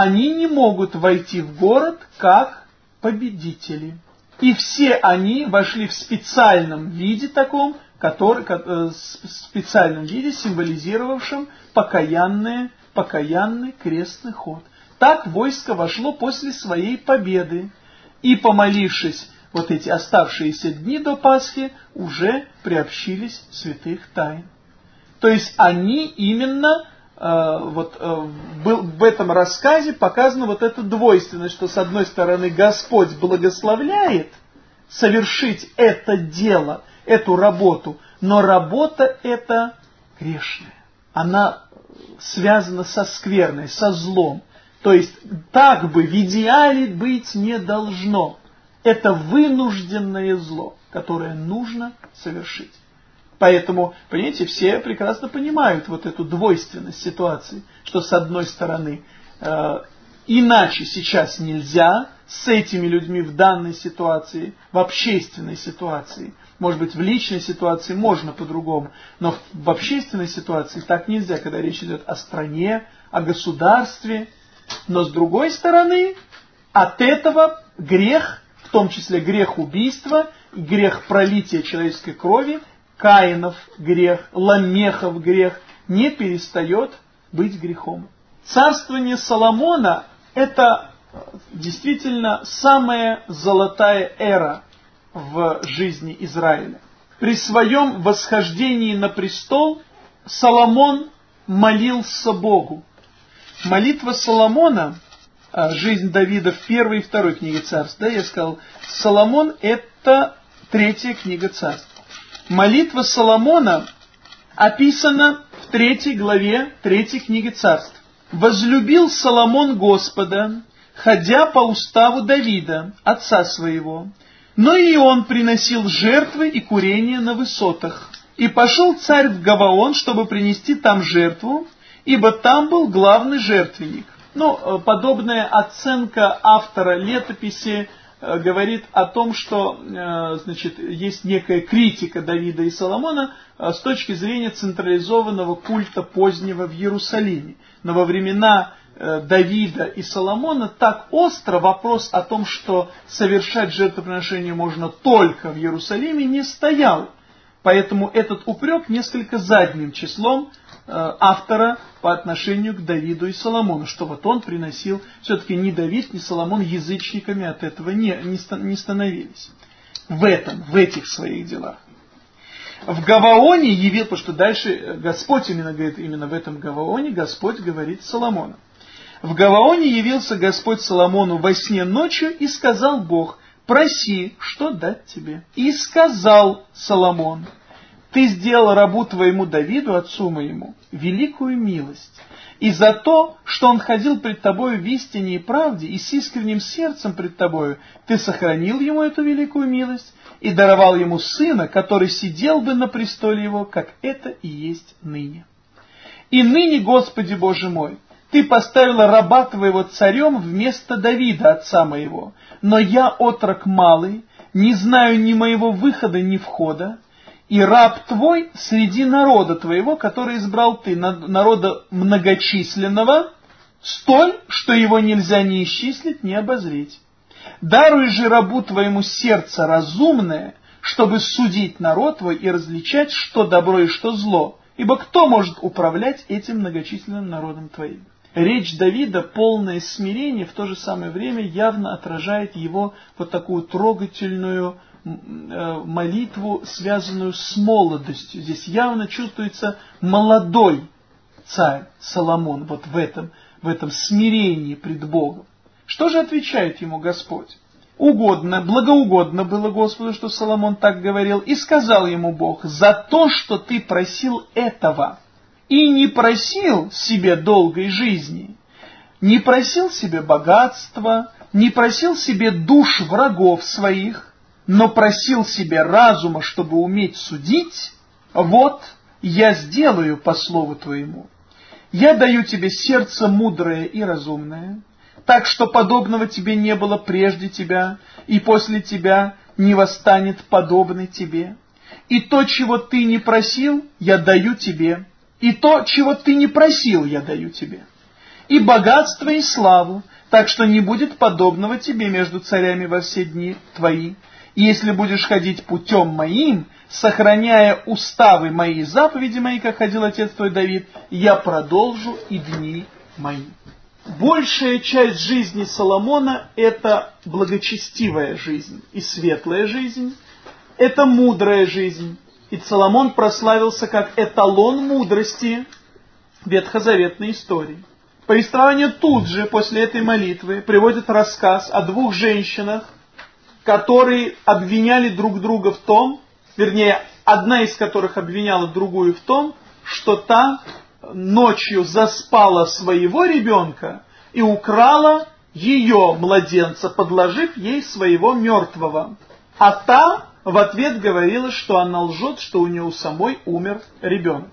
A: они не могут войти в город как победители. И все они вошли в специальном виде таком, который, э, специальном виде, символизировавшем покаянный, покаянный крестный ход. Так войско вошло после своей победы. И, помолившись вот эти оставшиеся дни до Пасхи уже приобщились святых тайн. То есть они именно, вот э, был, в этом рассказе показана вот эта двойственность, что с одной стороны Господь благословляет совершить это дело, эту работу, но работа эта грешная. Она связана со скверной, со злом. То есть так бы в идеале быть не должно это вынужденное зло, которое нужно совершить. Поэтому, понимаете, все прекрасно понимают вот эту двойственность ситуации, что с одной стороны э, иначе сейчас нельзя, с этими людьми в данной ситуации, в общественной ситуации. Может быть, в личной ситуации можно по-другому, но в общественной ситуации так нельзя, когда речь идет о стране, о государстве. Но с другой стороны, от этого грех, в том числе грех убийства, грех пролития человеческой крови, Каинов грех, Ламехов грех, не перестает быть грехом. Царствование Соломона – это действительно самая золотая эра в жизни Израиля. При своем восхождении на престол Соломон молился Богу. Молитва Соломона, а, жизнь Давида в первой и второй книге царств, да, я сказал, Соломон это третья книга царств. Молитва Соломона описана в третьей главе третьей книги царств. «Возлюбил Соломон Господа, ходя по уставу Давида, отца своего, но и он приносил жертвы и курения на высотах. И пошел царь в Гаваон, чтобы принести там жертву, ибо там был главный жертвенник. Ну, э, подобная оценка автора летописи говорит о том, что э, значит, есть некая критика Давида и Соломона с точки зрения централизованного культа позднего в Иерусалиме. Но во времена Давида и Соломона так остро вопрос о том, что совершать жертвоприношение можно только в Иерусалиме, не стоял. Поэтому этот упрек несколько задним числом Э, автора по отношению к Давиду и Соломону, что вот он приносил, все-таки ни Давид, ни Соломон язычниками от этого не, не, становились. В этом, в этих своих делах. В Гаваоне явил, потому что дальше Господь именно говорит, именно в этом Гаваоне Господь говорит Соломону. В Гаваоне явился Господь Соломону во сне ночью и сказал Бог, проси, что дать тебе. И сказал Соломон, ты сделал рабу твоему Давиду, отцу моему, великую милость. И за то, что он ходил пред тобою в истине и правде, и с искренним сердцем пред тобою, ты сохранил ему эту великую милость и даровал ему сына, который сидел бы на престоле его, как это и есть ныне. И ныне, Господи Боже мой, ты поставила раба твоего царем вместо Давида, отца моего, но я отрок малый, не знаю ни моего выхода, ни входа, и раб твой среди народа твоего, который избрал ты, народа многочисленного, столь, что его нельзя ни исчислить, ни обозреть. Даруй же рабу твоему сердце разумное, чтобы судить народ твой и различать, что добро и что зло, ибо кто может управлять этим многочисленным народом твоим? Речь Давида, полное смирение, в то же самое время явно отражает его вот такую трогательную молитву, связанную с молодостью. Здесь явно чувствуется молодой царь Соломон вот в этом, в этом смирении пред Богом. Что же отвечает ему Господь? Угодно, благоугодно было Господу, что Соломон так говорил, и сказал ему Бог, за то, что ты просил этого, и не просил себе долгой жизни, не просил себе богатства, не просил себе душ врагов своих, но просил себе разума, чтобы уметь судить, вот я сделаю по слову твоему. Я даю тебе сердце мудрое и разумное, так что подобного тебе не было прежде тебя, и после тебя не восстанет подобный тебе. И то, чего ты не просил, я даю тебе, и то, чего ты не просил, я даю тебе. И богатство, и славу, так что не будет подобного тебе между царями во все дни твои, и если будешь ходить путем моим, сохраняя уставы мои, заповеди мои, как ходил отец твой Давид, я продолжу и дни мои. Большая часть жизни Соломона – это благочестивая жизнь и светлая жизнь, это мудрая жизнь. И Соломон прославился как эталон мудрости ветхозаветной истории. Повествование тут же, после этой молитвы, приводит рассказ о двух женщинах, которые обвиняли друг друга в том, вернее, одна из которых обвиняла другую в том, что та ночью заспала своего ребенка и украла ее младенца, подложив ей своего мертвого. А та в ответ говорила, что она лжет, что у нее у самой умер ребенок.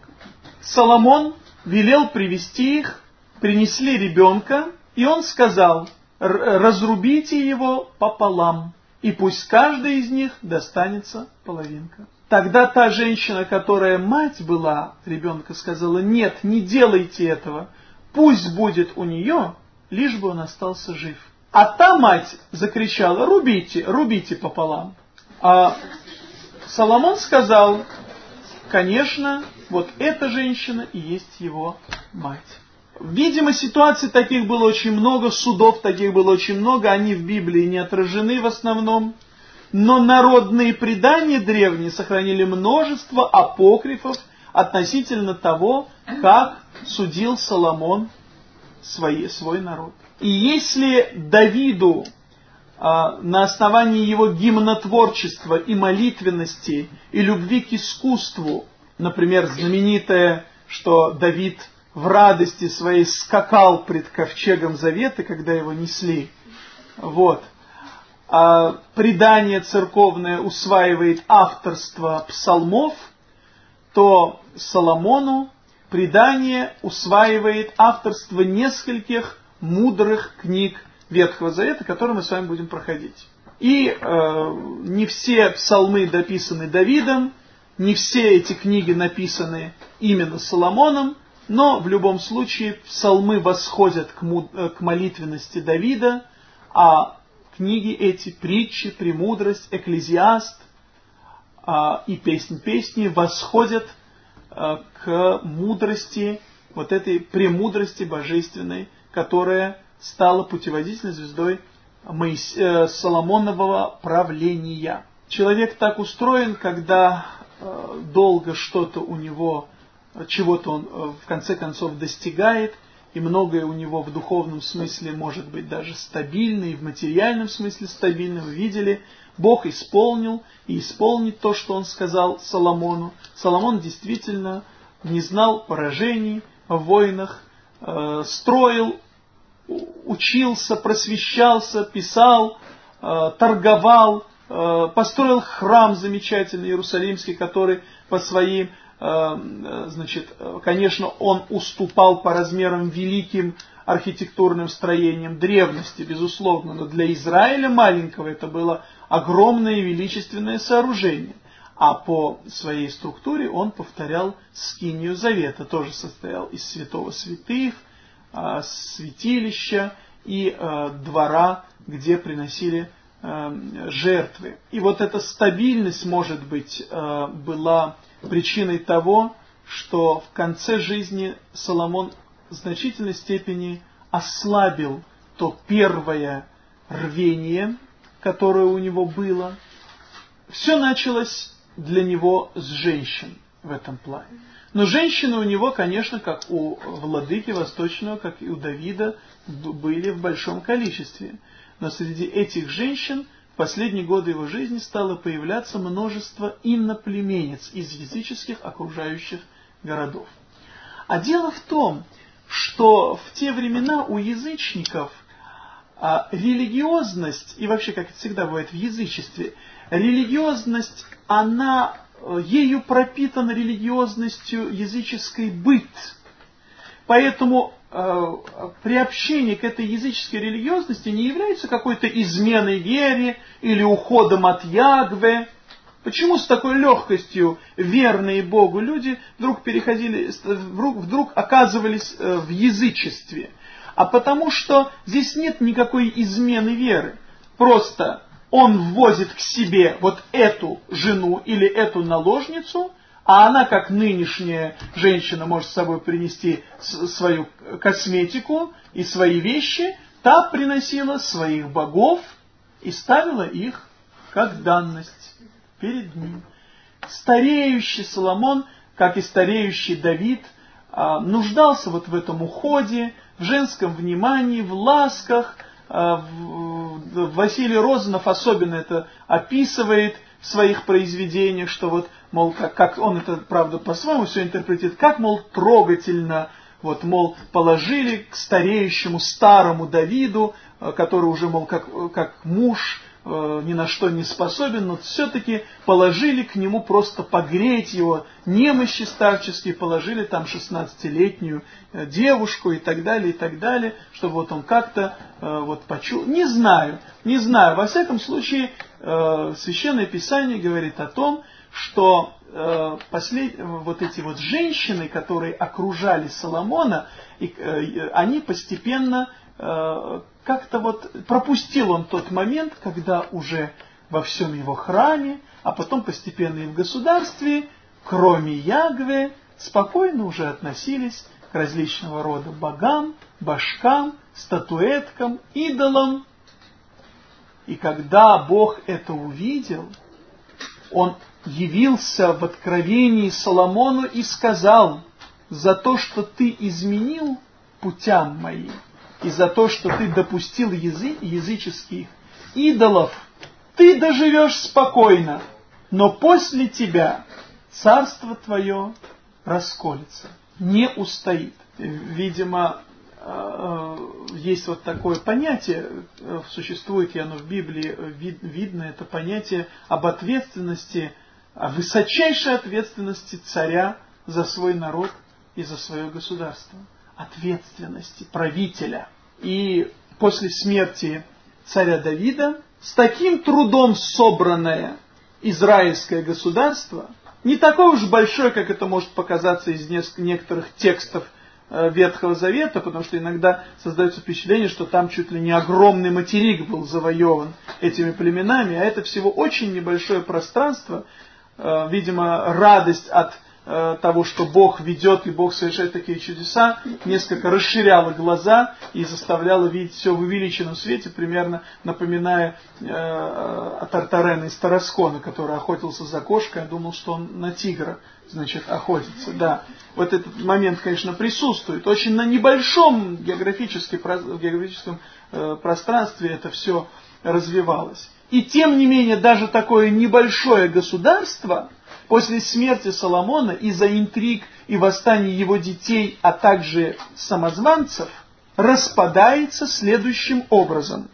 A: Соломон велел привести их, принесли ребенка, и он сказал, разрубите его пополам, и пусть каждый из них достанется половинка. Тогда та женщина, которая мать была ребенка, сказала, нет, не делайте этого, пусть будет у нее, лишь бы он остался жив. А та мать закричала, рубите, рубите пополам. А Соломон сказал, конечно, вот эта женщина и есть его мать. Видимо, ситуаций таких было очень много, судов таких было очень много, они в Библии не отражены в основном. Но народные предания древние сохранили множество апокрифов относительно того, как судил Соломон свои, свой народ. И если Давиду а, на основании его гимнотворчества и молитвенности и любви к искусству, например, знаменитое, что Давид в радости своей скакал пред ковчегом завета, когда его несли. Вот. А предание церковное усваивает авторство псалмов, то Соломону предание усваивает авторство нескольких мудрых книг Ветхого Завета, которые мы с вами будем проходить. И э, не все псалмы дописаны Давидом, не все эти книги написаны именно Соломоном, но в любом случае псалмы восходят к, э, к молитвенности Давида, а книги эти, притчи, премудрость, экклезиаст а, и песнь песни восходят а, к мудрости, вот этой премудрости божественной, которая стала путеводительной звездой Моис... э, Соломонового правления. Человек так устроен, когда э, долго что-то у него чего-то он э, в конце концов достигает, и многое у него в духовном смысле может быть даже стабильно, и в материальном смысле стабильно. Вы видели, Бог исполнил и исполнит то, что он сказал Соломону. Соломон действительно не знал поражений в войнах, э, строил, учился, просвещался, писал, э, торговал, построил храм замечательный Иерусалимский, который по своим значит, конечно, он уступал по размерам великим архитектурным строениям древности, безусловно, но для Израиля маленького это было огромное величественное сооружение. А по своей структуре он повторял скинию завета, тоже состоял из святого святых, э, святилища и э, двора, где приносили жертвы. И вот эта стабильность, может быть, была причиной того, что в конце жизни Соломон в значительной степени ослабил то первое рвение, которое у него было. Все началось для него с женщин в этом плане. Но женщины у него, конечно, как у владыки Восточного, как и у Давида, были в большом количестве. Но среди этих женщин в последние годы его жизни стало появляться множество иноплеменец из языческих окружающих городов. А дело в том, что в те времена у язычников а, религиозность, и вообще, как это всегда бывает в язычестве, религиозность, она, э, ею пропитана религиозностью языческой быт. Поэтому приобщение к этой языческой религиозности не является какой-то изменой вере или уходом от Ягве. Почему с такой легкостью верные Богу люди вдруг переходили, вдруг, вдруг оказывались э, в язычестве? А потому что здесь нет никакой измены веры. Просто он ввозит к себе вот эту жену или эту наложницу – а она, как нынешняя женщина, может с собой принести свою косметику и свои вещи, та приносила своих богов и ставила их как данность перед ним. Стареющий Соломон, как и стареющий Давид, а, нуждался вот в этом уходе, в женском внимании, в ласках. А, Василий Розанов особенно это описывает в своих произведениях, что вот мол, как, как он это, правда, по-своему все интерпретирует, как, мол, трогательно, вот, мол, положили к стареющему старому Давиду, э, который уже, мол, как, как муж, э, ни на что не способен, но все-таки положили к нему просто погреть его немощи старческие, положили там 16-летнюю э, девушку и так далее, и так далее, чтобы вот он как-то э, вот почул. Не знаю, не знаю. Во всяком случае, э, Священное Писание говорит о том, что э, послед... вот эти вот женщины, которые окружали Соломона, и, э, они постепенно э, как-то вот пропустил он тот момент, когда уже во всем его храме, а потом постепенно и в государстве, кроме Ягве, спокойно уже относились к различного рода богам, башкам, статуэткам, идолам. И когда Бог это увидел, Он явился в откровении Соломону и сказал, за то, что ты изменил путям моим, и за то, что ты допустил язы, языческих идолов, ты доживешь спокойно, но после тебя царство твое расколется, не устоит. Видимо, э, есть вот такое понятие, э, существует и оно в Библии, видно это понятие об ответственности, о высочайшей ответственности царя за свой народ и за свое государство ответственности правителя. И после смерти царя Давида с таким трудом собранное израильское государство, не такое уж большое, как это может показаться из некоторых текстов э, Ветхого Завета, потому что иногда создается впечатление, что там чуть ли не огромный материк был завоеван этими племенами, а это всего очень небольшое пространство, видимо, радость от Э, того, что Бог ведет и Бог совершает такие чудеса, несколько расширяла глаза и заставляла видеть все в увеличенном свете, примерно напоминая э, Тартарена из Тараскона, который охотился за кошкой, я думал, что он на тигра, значит, охотится. Да, вот этот момент, конечно, присутствует. Очень на небольшом географически, географическом э, пространстве это все развивалось. И тем не менее, даже такое небольшое государство – После смерти Соломона из-за интриг и восстаний его детей, а также самозванцев, распадается следующим образом.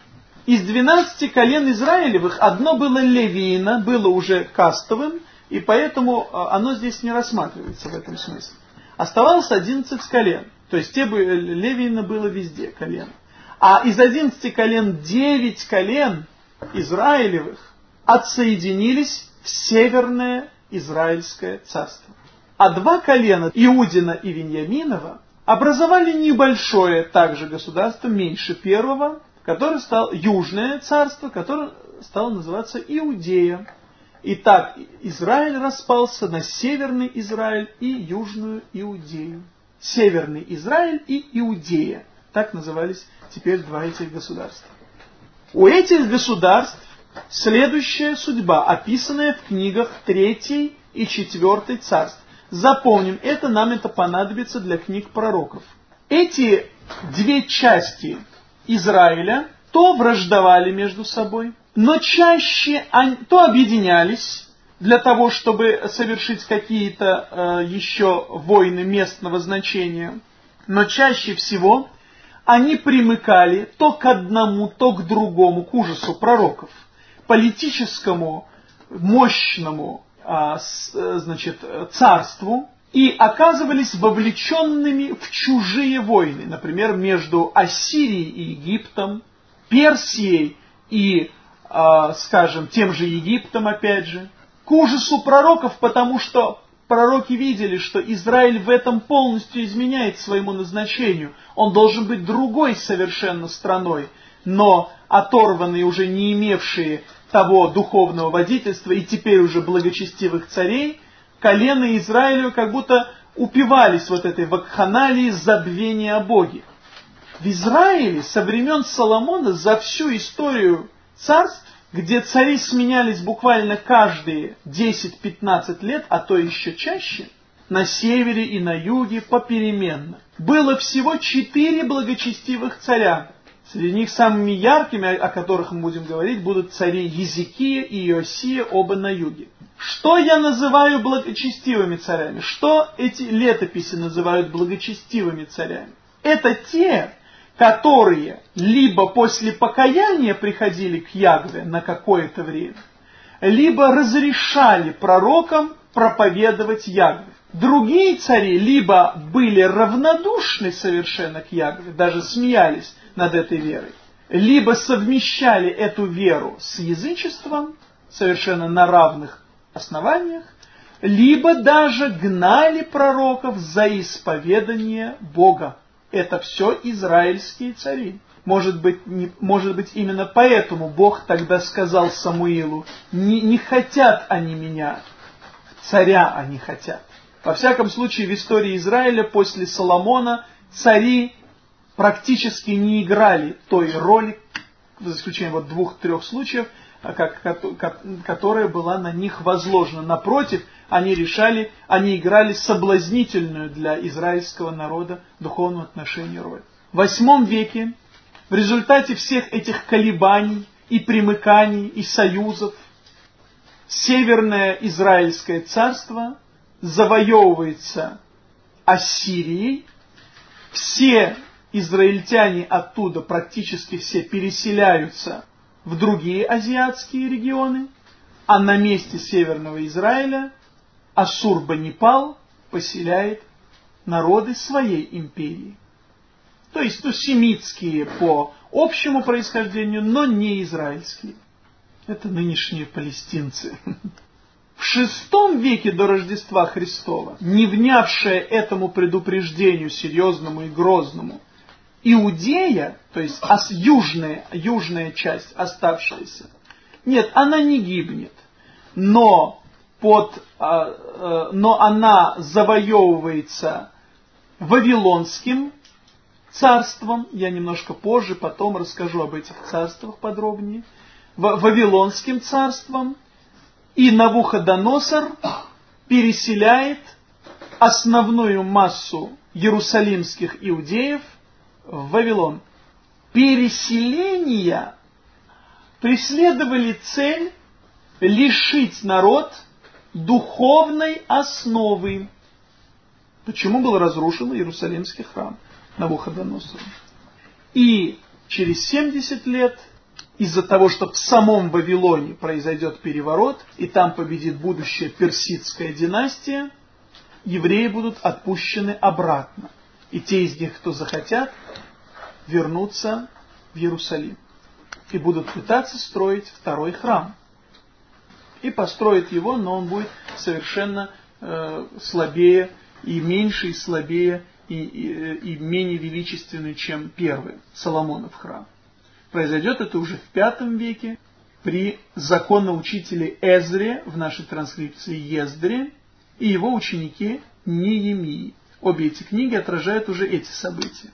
A: Из 12 колен Израилевых одно было левиина, было уже кастовым, и поэтому а, оно здесь не рассматривается в этом смысле. Оставалось 11 колен, то есть те бы, левиина было везде колен. А из 11 колен 9 колен Израилевых отсоединились в северное Израильское царство. А два колена, Иудина и Виньяминова, образовали небольшое также государство, меньше первого, которое стало Южное царство, которое стало называться Иудея. Итак, Израиль распался на Северный Израиль и Южную Иудею. Северный Израиль и Иудея. Так назывались теперь два этих государства. У этих государств Следующая судьба, описанная в книгах 3 и 4 царств. Запомним, это нам это понадобится для книг пророков. Эти две части Израиля то враждовали между собой, но чаще они, то объединялись для того, чтобы совершить какие-то э, еще войны местного значения, но чаще всего они примыкали то к одному, то к другому, к ужасу пророков. Политическому мощному а, э, значит, царству и оказывались вовлеченными в чужие войны, например, между Ассирией и Египтом, Персией и, а, скажем, тем же Египтом, опять же, к ужасу пророков, потому что пророки видели, что Израиль в этом полностью изменяет своему назначению. Он должен быть другой совершенно страной, но оторванные, уже не имевшие того духовного водительства и теперь уже благочестивых царей, колено Израилю как будто упивались вот этой вакханалии забвения о Боге. В Израиле со времен Соломона за всю историю царств, где цари сменялись буквально каждые 10-15 лет, а то еще чаще, на севере и на юге попеременно, было всего четыре благочестивых царя, Среди них самыми яркими, о которых мы будем говорить, будут цари Езекия и Иосия, оба на юге. Что я называю благочестивыми царями? Что эти летописи называют благочестивыми царями? Это те, которые либо после покаяния приходили к Ягве на какое-то время, либо разрешали пророкам проповедовать Ягве. Другие цари либо были равнодушны совершенно к Ягве, даже смеялись над этой верой, либо совмещали эту веру с язычеством, совершенно на равных основаниях, либо даже гнали пророков за исповедание Бога. Это все израильские цари. Может быть, не, может быть, именно поэтому Бог тогда сказал Самуилу, не, не хотят они меня, царя они хотят. Во всяком случае, в истории Израиля после Соломона цари практически не играли той роли, за исключением вот двух-трех случаев, как, как, которая была на них возложена. Напротив, они решали, они играли соблазнительную для израильского народа духовного отношения роль. В восьмом веке в результате всех этих колебаний и примыканий и союзов Северное Израильское царство завоевывается Ассирией, все израильтяне оттуда практически все переселяются в другие азиатские регионы, а на месте Северного Израиля Ассур-Банипал поселяет народы своей империи. То есть, ну, семитские по общему происхождению, но не израильские. Это нынешние палестинцы. В шестом веке до Рождества Христова, не внявшая этому предупреждению серьезному и грозному, Иудея, то есть южная, южная часть оставшаяся, нет, она не гибнет, но, под, а, а, но она завоевывается Вавилонским царством, я немножко позже потом расскажу об этих царствах подробнее, Вавилонским царством, и Навуходоносор переселяет основную массу иерусалимских иудеев в Вавилон. Переселения преследовали цель лишить народ духовной основы. Почему был разрушен Иерусалимский храм Навуходоносором? И через 70 лет из-за того, что в самом Вавилоне произойдет переворот, и там победит будущая персидская династия, евреи будут отпущены обратно. И те из них, кто захотят, вернутся в Иерусалим. И будут пытаться строить второй храм. И построят его, но он будет совершенно э, слабее и меньше, и слабее, и, и, и менее величественный, чем первый Соломонов храм. Произойдет это уже в V веке при законоучителе Эзре, в нашей транскрипции Ездре, и его ученике Неемии. Обе эти книги отражают уже эти события.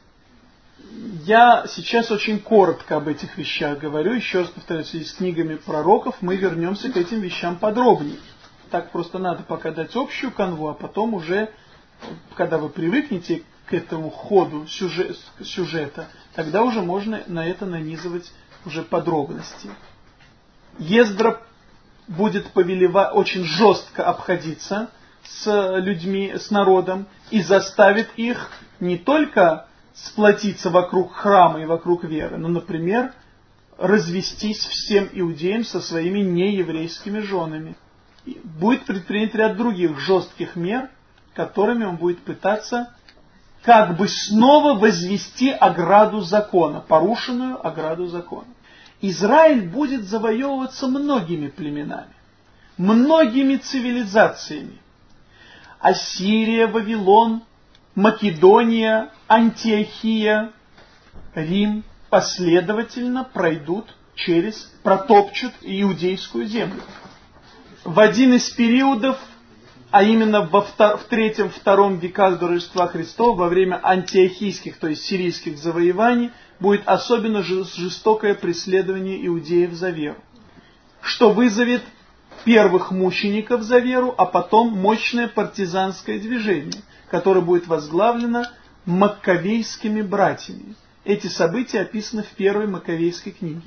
A: Я сейчас очень коротко об этих вещах говорю. Еще раз повторюсь, с книгами пророков мы вернемся к этим вещам подробнее. Так просто надо пока дать общую канву, а потом уже, когда вы привыкнете к этому ходу сюжет, сюжета, тогда уже можно на это нанизывать уже подробности. Ездра будет повелевать очень жестко обходиться с людьми, с народом и заставит их не только сплотиться вокруг храма и вокруг веры, но, например, развестись всем иудеям со своими нееврейскими женами. И будет предпринят ряд других жестких мер, которыми он будет пытаться как бы снова возвести ограду закона, порушенную ограду закона. Израиль будет завоевываться многими племенами, многими цивилизациями. Ассирия, Вавилон, Македония, Антиохия, Рим последовательно пройдут через, протопчут иудейскую землю. В один из периодов а именно во в третьем-втором веках до Рождества Христова, во время антиохийских, то есть сирийских завоеваний, будет особенно жестокое преследование иудеев за веру, что вызовет первых мучеников за веру, а потом мощное партизанское движение, которое будет возглавлено маккавейскими братьями. Эти события описаны в первой маккавейской книге.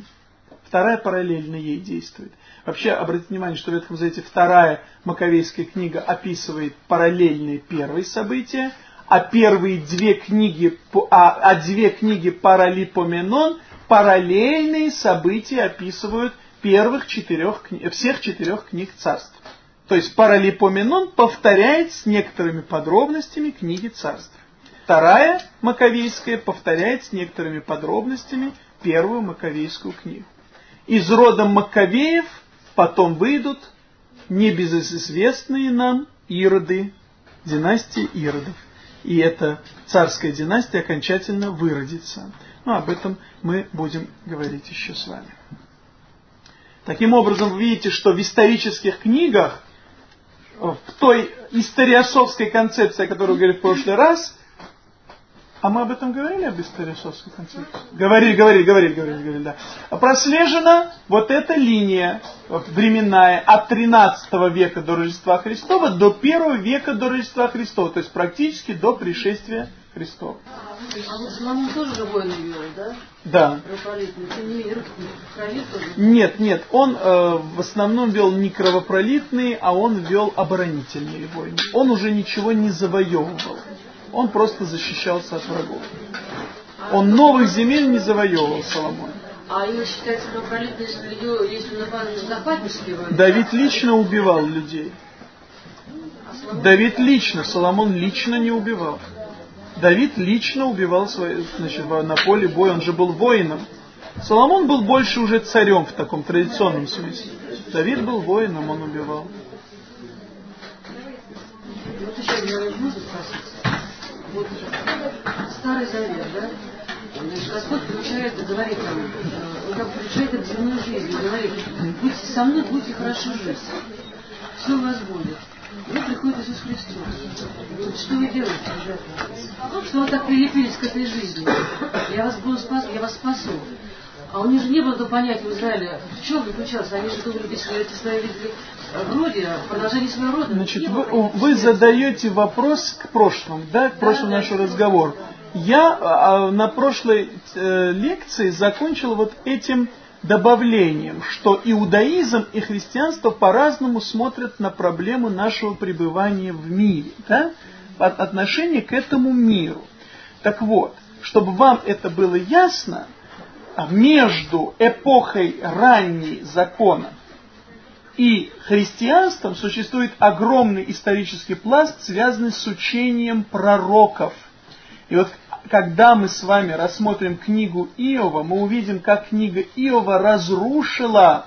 A: Вторая параллельно ей действует. Вообще, обратите внимание, что в Ветхом Завете вторая Маковейская книга описывает параллельные первые события, а первые две книги, а, а две книги Паралипоменон параллельные события описывают первых четырех, всех четырех книг царств. То есть Паралипоменон повторяет с некоторыми подробностями книги царств. Вторая Маковейская повторяет с некоторыми подробностями первую Маковейскую книгу. Из рода Маковеев потом выйдут небезызвестные нам Ироды, династии Иродов. И эта царская династия окончательно выродится. Но об этом мы будем говорить еще с вами. Таким образом, вы видите, что в исторических книгах, в той историосовской концепции, о которой говорили в прошлый раз, а мы об этом говорили, об историосовской концепции? Говорили, говорили, говорили, говорили, говорили, да. Прослежена вот эта линия временная от 13 века до Рождества Христова до 1 века до Рождества Христова, то есть практически до пришествия Христова.
B: А вот Соломон тоже войны вел, да?
A: Да. Нет, нет, он э, в основном вел не кровопролитные, а он вел оборонительные войны. Он уже ничего не завоевывал. Он просто защищался от врагов. Он новых земель не завоевывал, Соломон.
B: А ее считается кровопролитной, если напали на захватнические войны?
A: Давид лично убивал людей. А Давид лично, Соломон лично не убивал. Давид лично убивал свои, значит, на поле боя, он же был воином. Соломон был больше уже царем в таком традиционном смысле. Давид был воином, он убивал.
B: Вот еще я возьму спросить. Вот Старый Завет, да? Господь включает и говорит нам, Он как включает это земную жизнь, говорит, будьте со мной, будьте хорошо жить. Все у вас будет. Вы приходит Иисус Христос. Что вы делаете, ребята? Что вы так прилепились к этой жизни? Я вас буду спас, я вас спасу. А у них же не было до понятия в Израиле, в чем заключался. Они же думали, если эти свои видели в роде, продолжение своего рода.
A: Значит, вы, вы задаете вопрос к прошлому, да, к прошлому да, нашему разговору. Я а, на прошлой э, лекции закончил вот этим добавлением, что иудаизм и христианство по-разному смотрят на проблему нашего пребывания в мире, да? От отношения к этому миру. Так вот, чтобы вам это было ясно, между эпохой ранней закона и христианством существует огромный исторический пласт, связанный с учением пророков. И вот когда мы с вами рассмотрим книгу Иова, мы увидим, как книга Иова разрушила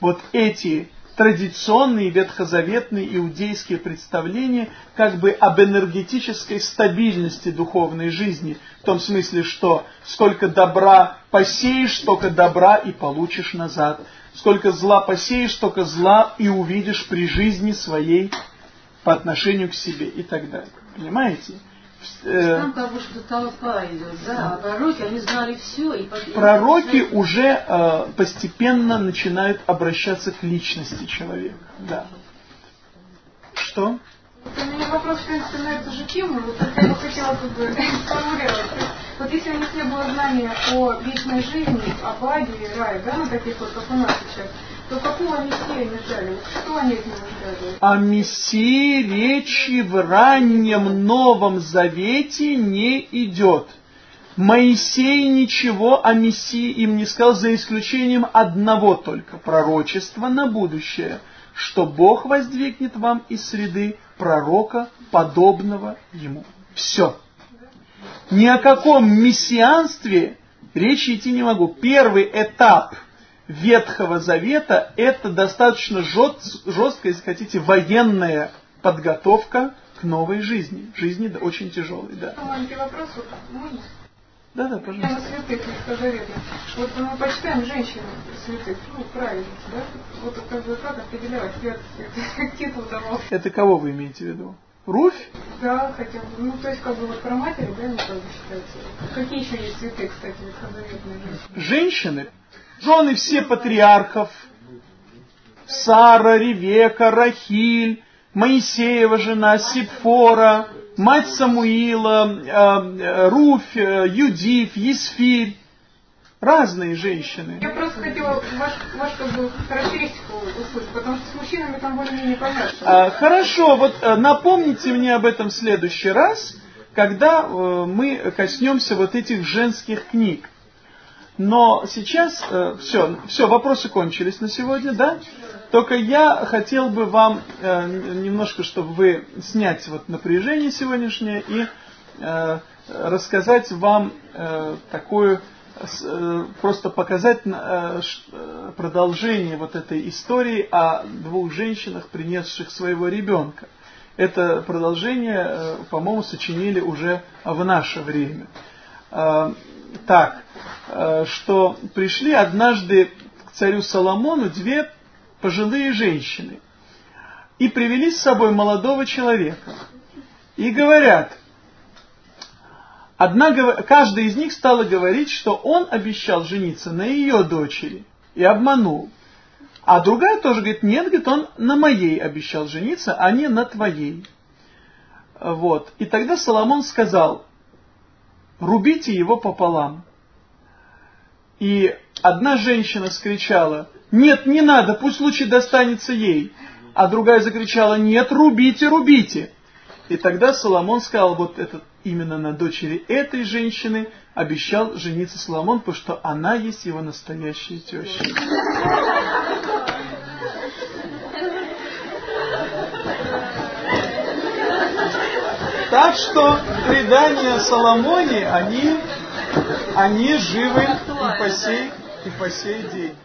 A: вот эти традиционные ветхозаветные иудейские представления как бы об энергетической стабильности духовной жизни, в том смысле, что сколько добра посеешь, столько добра и получишь назад. Сколько зла посеешь, столько зла и увидишь при жизни своей по отношению к себе и так далее. Понимаете?
B: Э, Там как бы что толпа идет, да, а пророки, они знали все. И
A: пророки и уже э, постепенно начинают обращаться к личности человека, да. Что?
C: Вот у меня вопрос, в принципе, на эту же тему, вот это я хотела как бы сформулировать. Вот если у них не было знания о вечной жизни, о Аде и рае, да, на таких вот, как у нас сейчас, то какого Мессия они ждали? Что они от него ждали?
A: О Мессии речи в раннем Новом Завете не идет. Моисей ничего о Мессии им не сказал, за исключением одного только пророчества на будущее, что Бог воздвигнет вам из среды пророка, подобного ему. Все. Ни о каком мессианстве речи идти не могу. Первый этап – Ветхого Завета это достаточно жесткая, если хотите, военная подготовка к новой жизни. Жизни очень тяжелой, да.
C: Маленький вопрос. Мы
A: да, да, пожалуйста.
C: Тема святых Ветхозавета. Вот мы почитаем женщин святых, ну, правильно, да? Вот как бы как определять, как титул давал.
A: Это кого вы имеете в виду? Руфь?
C: Да, хотя бы. Ну, то есть, как бы вот про матери, да, ну, как бы считается. Какие еще есть цветы, кстати, ветхозаветные
A: женщины? Жены все патриархов, Сара, Ревека, Рахиль, Моисеева жена, Сипфора, мать Самуила, э, э, Руфь, э, Юдив, Есфирь. Разные женщины.
C: Я просто хотела ваш, ваш как бы характеристику услышать, потому что с мужчинами там более-менее понятно.
A: А, хорошо, вот напомните мне об этом в следующий раз. когда э, мы коснемся вот этих женских книг. Но сейчас э, все, все, вопросы кончились на сегодня, да? Только я хотел бы вам э, немножко, чтобы вы снять вот напряжение сегодняшнее и э, рассказать вам э, такую, э, просто показать э, э, продолжение вот этой истории о двух женщинах, принесших своего ребенка. Это продолжение, э, по-моему, сочинили уже в наше время. Э, так, э, что пришли однажды к царю Соломону две пожилые женщины и привели с собой молодого человека. И говорят, одна, каждая из них стала говорить, что он обещал жениться на ее дочери и обманул. А другая тоже говорит, нет, говорит, он на моей обещал жениться, а не на твоей. Вот. И тогда Соломон сказал, рубите его пополам. И одна женщина скричала, нет, не надо, пусть лучше достанется ей. А другая закричала, нет, рубите, рубите. И тогда Соломон сказал, вот этот, именно на дочери этой женщины обещал жениться Соломон, потому что она есть его настоящая теща. Так что предания Соломоне, они, они живы и по сей, и по сей день.